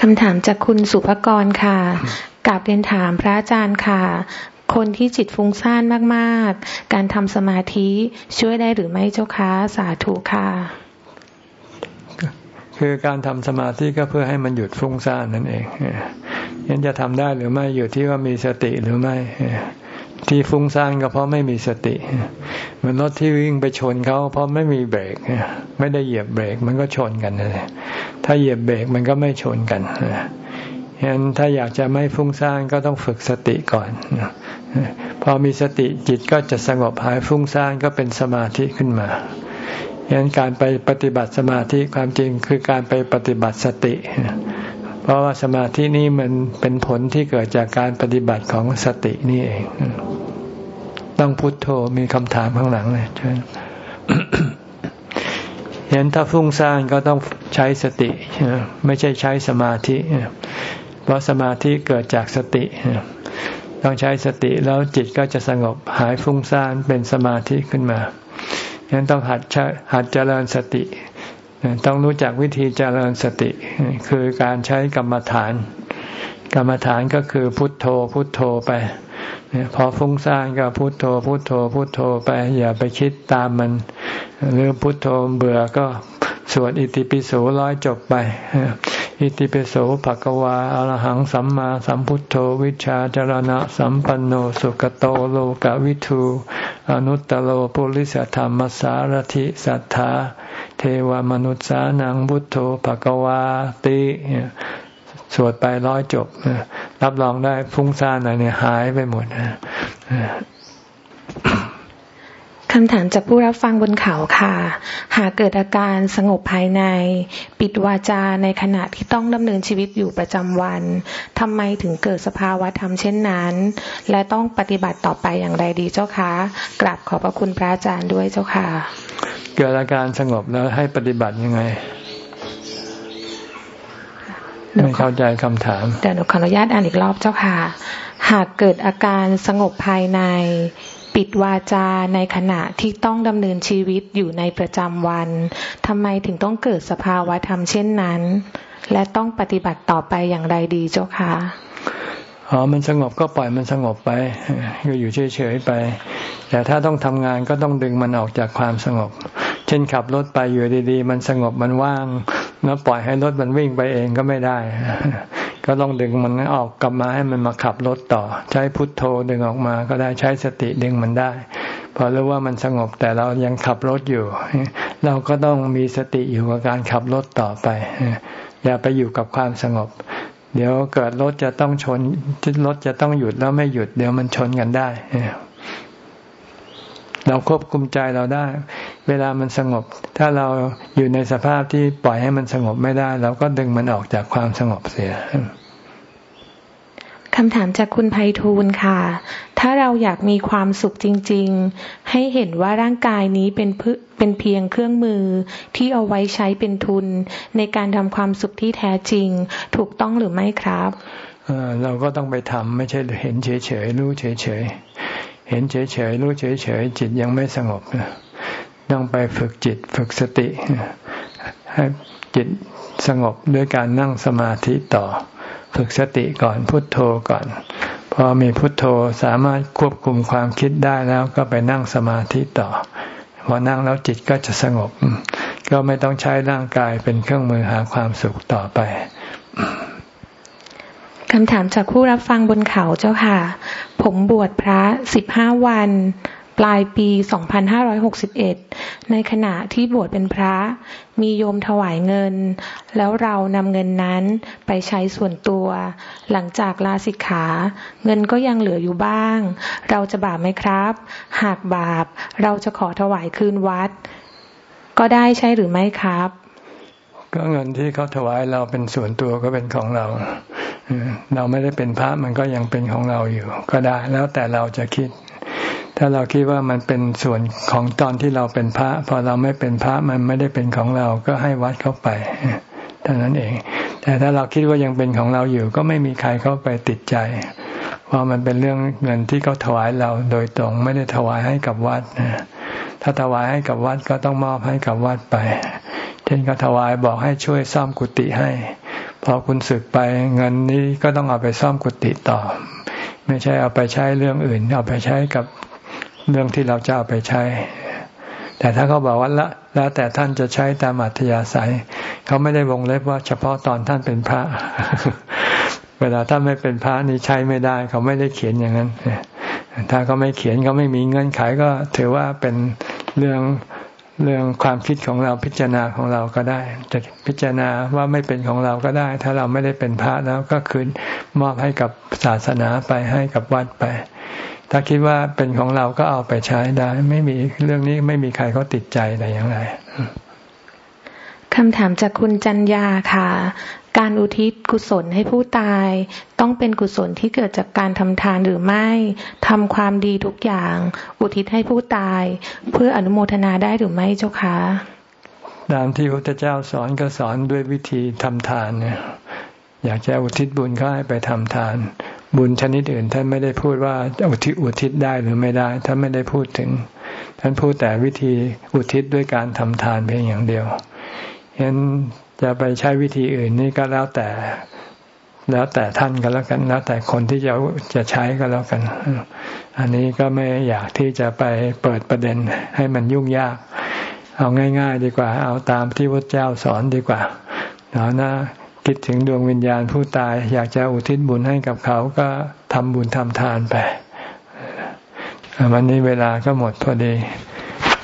Speaker 3: คำถามจากคุณสุภกรค่ะกลับเรียนถามพระอาจารย์ค่ะ คนที่จิตฟุ้งซ่านมากๆ การทำสมาธิช่วยได้หรือไม่เจ้าคะสาธุค่ะ
Speaker 1: คือการทำสมาธิก็เพื่อให้มันหยุดฟุ้งซ่านนั่นเองยันจะทำได้หรือไม่อยู่ที่ว่ามีสติหรือไม่ที่ฟุ้งซ่านก็เพราะไม่มีสติ เหมือนรถที่วิ่งไปชนเขาเพราะไม่มีเบรกไม่ได้เหยียบเบรกมันก็ชนกันเลยถ้าเหยียบเบรกมันก็ไม่ชนกันฉะนั้นถ้าอยากจะไม่ฟุ้งซ่านก็ต้องฝึกสติก่อน พอมีสติจิตก็จะสงบหายฟุ้งซ่านก็เป็นสมาธิขึ้นมาฉะนั้นการไปปฏิบัติสมาธิความจริงคือการไปปฏิบัติสติ เพราะว่าสมาธินี้มันเป็นผลที่เกิดจากการปฏิบัติของสตินี่เอง ต้องพุโทโธมีคำถามข้างหลังเลยใช่เห็นถ้าฟุ้งซ่านก็ต้องใช้สติ ไม่ใช่ใช้สมาธิ เพราะสมาธิเกิดจากสติ ต้องใช้สติแล้วจิตก็จะสงบหายฟุ้งซ่านเป็นสมาธิขึ้นมาฉะนั้นต้องหัดหัดเจริญสติ ต้องรู้จักวิธีเจริญสติ คือการใช้กรรมฐาน กรรมฐานก็คือพุทโธพุทโธไปพอฟุ้งซ่านก็พุทโธพุทโธพุทโธไป อย่าไปคิดตามมัน หรือพุทโธเบื่อก็สวดอิติปิโสร้อยจบไป อิติปิโสภะกวาอรหังสัมมาสัมพุทโธวิชาจารณะสัมปันโนสุกโตโลกวิทูอนุตตโลปุริสธรรมสารถิสัทธา เทวมนุษย์สานังพุทโธภกวาติสวดไปร้อยจบ รับรองได้ฟุ้งซ่านอะไรเนี่ยหายไปหมด
Speaker 3: คำถามจากผู้รับฟังบนเขาค่ะ หากเกิดอาการสงบภายใน ปิดวาจาในขณะที่ต้องดำเนินชีวิตอยู่ประจำวันทำไมถึงเกิดสภาวะธรรมเช่นนั้น และต้องปฏิบัติต่อไปอย่างไรดีเจ้าคะกราบขอบพระคุณพระอาจารย์ด้วยเจ้าค่ะ
Speaker 1: เกิดอาการสงบแล้วให้ปฏิบัติยังไงไม่เข้าใจคำถาม
Speaker 3: เดี๋ยวหนูขออนุญาตอ่านอีกรอบเจ้าค่ะ หากเกิดอาการสงบภายใน ปิดวาจาในขณะที่ต้องดำเนินชีวิตอยู่ในประจำวันทำไมถึงต้องเกิดสภาวะธรรมเช่นนั้น และต้องปฏิบัติต่อไปอย่างไรดีเจ้าคะ
Speaker 1: อ๋อมันสงบก็ปล่อยมันสงบไปก็อยู่เฉยๆไป แต่ถ้าต้องทำงานก็ต้องดึงมันออกจากความสงบ เช่นขับรถไปอยู่ดีๆ มันสงบมันว่าง แล้วปล่อยให้รถมันวิ่งไปเองก็ไม่ได้ ก็ต้องดึงมันออกกลับมาให้มันมาขับรถต่อ ใช้พุทโธดึงออกมา ก็ได้ใช้สติดึงมันได้ พอรู้ว่ามันสงบแต่เรายังขับรถอยู่ เราก็ต้องมีสติอยู่กับการขับรถต่อไป อย่าไปอยู่กับความสงบ เดี๋ยวเกิดรถจะต้องชนรถจะต้องหยุดแล้วไม่หยุด เดี๋ยวมันชนกันได้ เราควบคุมใจเราได้ เวลามันสงบ ถ้าเราอยู่ในสภาพที่ปล่อยให้มันสงบไม่ได้ เราก็ดึงมันออกจากความสงบเสีย
Speaker 3: คำถามจากคุณไพฑูรย์ค่ะ ถ้าเราอยากมีความสุขจริง ๆ ให้เห็นว่าร่างกายนี้เป็นเป็นเพียงเครื่องมือที่เอาไว้ใช้เป็นทุน ในการทำความสุขที่แท้จริง ถูกต้องหรือไม่ครับ
Speaker 1: เราก็ต้องไปทำไม่ใช่เห็นเฉยๆรู้เฉยๆ เห็นเฉยๆรู้เฉยๆจิตยังไม่สงบต้องไปฝึกจิตฝึกสติ ให้จิตสงบด้วยการนั่งสมาธิต่อ ฝึกสติก่อนพุทโธก่อน พอมีพุทโธสามารถควบคุมความคิดได้แล้วก็ไปนั่งสมาธิต่อพอนั่งแล้วจิตก็จะสงบ ก็ไม่ต้องใช้ร่างกายเป็นเครื่องมือหาความสุขต่อไป
Speaker 3: คำถามจากผู้รับฟังบนเขาเจ้าค่ะ ผมบวชพระสิบห้าวัน ปลายปี 2561 ในขณะที่บวชเป็นพระ มีโยมถวายเงิน แล้วเรานำเงินนั้นไปใช้ส่วนตัว หลังจากลาสิกขา เงินก็ยังเหลืออยู่บ้าง เราจะบาปไหมครับ หากบาป เราจะขอถวายคืนวัด ก็ได้ใช่หรือไม่ครับ
Speaker 1: ก็เงินที่เขาถวายเราเป็นส่วนตัวก็เป็นของเรา เราไม่ได้เป็นพระมันก็ยังเป็นของเราอยู่ ก็ได้ แล้วแต่เราจะคิด ถ้าเราคิดว่ามันเป็นส่วนของตอนที่เราเป็นพระ พอเราไม่เป็นพระมันไม่ได้เป็นของเราก็ให้วัดเข้าไปเท่านั้นเอง แต่ถ้าเราคิดว่ายังเป็นของเราอยู่ ก็ไม่มีใครเข้าไปติดใจ เพราะมันเป็นเรื่องเงินที่เขาถวายเราโดยตรงไม่ได้ถวายให้กับวัด ถ้าถวายให้กับวัดก็ต้องมอบให้กับวัดไป เช่นก็ถวายบอกให้ช่วยซ่อมกุฏิให้ พอคุณสึกไปเงินนี้ก็ต้องเอาไปซ่อมกุฏิต่อ ไม่ใช่เอาไปใช้เรื่องอื่น เอาไปใช้กับเรื่องที่เราจะเอาไปใช้ แต่ถ้าเขาบอกว่าละแล้วแต่ท่านจะใช้ตามอัธยาศัย เขาไม่ได้วงเล็บว่าเฉพาะตอนท่านเป็นพระ เวลาท่านไม่เป็นพระนี่ใช้ไม่ได้ เขาไม่ได้เขียนอย่างนั้น ถ้าเขาไม่เขียนเขาไม่มีเงื่อนไขก็ถือว่าเป็นเรื่อง เรื่องความคิดของเราพิจารณาของเราก็ได้จะพิจารณาว่าไม่เป็นของเราก็ได้ ถ้าเราไม่ได้เป็นพระแล้วก็คืนมอบให้กับศาสนาไปให้กับวัดไป ถ้าคิดว่าเป็นของเราก็เอาไปใช้ได้ ไม่มีเรื่องนี้ไม่มีใครเขาติดใจแต่อย่างไร
Speaker 3: คำถามจากคุณจัญญาค่ะ การอุทิศกุศลให้ผู้ตาย ต้องเป็นกุศลที่เกิดจากการทำทานหรือไม่ทำความดีทุกอย่าง อุทิศให้ผู้ตาย เพื่ออนุโมทนาได้หรือไม่เจ้าคะ
Speaker 1: ตามที่พระพุทธเจ้าสอนก็สอนด้วยวิธีทำทานเนี่ยอยากจะอุทิศบุญก็ให้ไปทำทาน บุญชนิดอื่นท่านไม่ได้พูดว่าอุทิศอุทิศได้หรือไม่ได้ท่านไม่ได้พูดถึง ท่านพูดแต่วิธีอุทิศด้วยการทำทานเพียงอย่างเดียวเห็น จะไปใช้วิธีอื่นนี่ก็แล้วแต่ แล้วแต่ท่านก็แล้วกัน แล้วแต่คนที่จะจะใช้ก็แล้วกัน อันนี้ก็ไม่อยากที่จะไปเปิดประเด็นให้มันยุ่งยาก เอาง่าย ๆ ดีกว่า เอาตามที่พระเจ้าสอนดีกว่าเอานะคิดถึงดวงวิญญาณผู้ตาย อยากจะอุทิศบุญให้กับเขาก็ทำบุญทำทานไป วันนี้เวลาก็หมดพอดี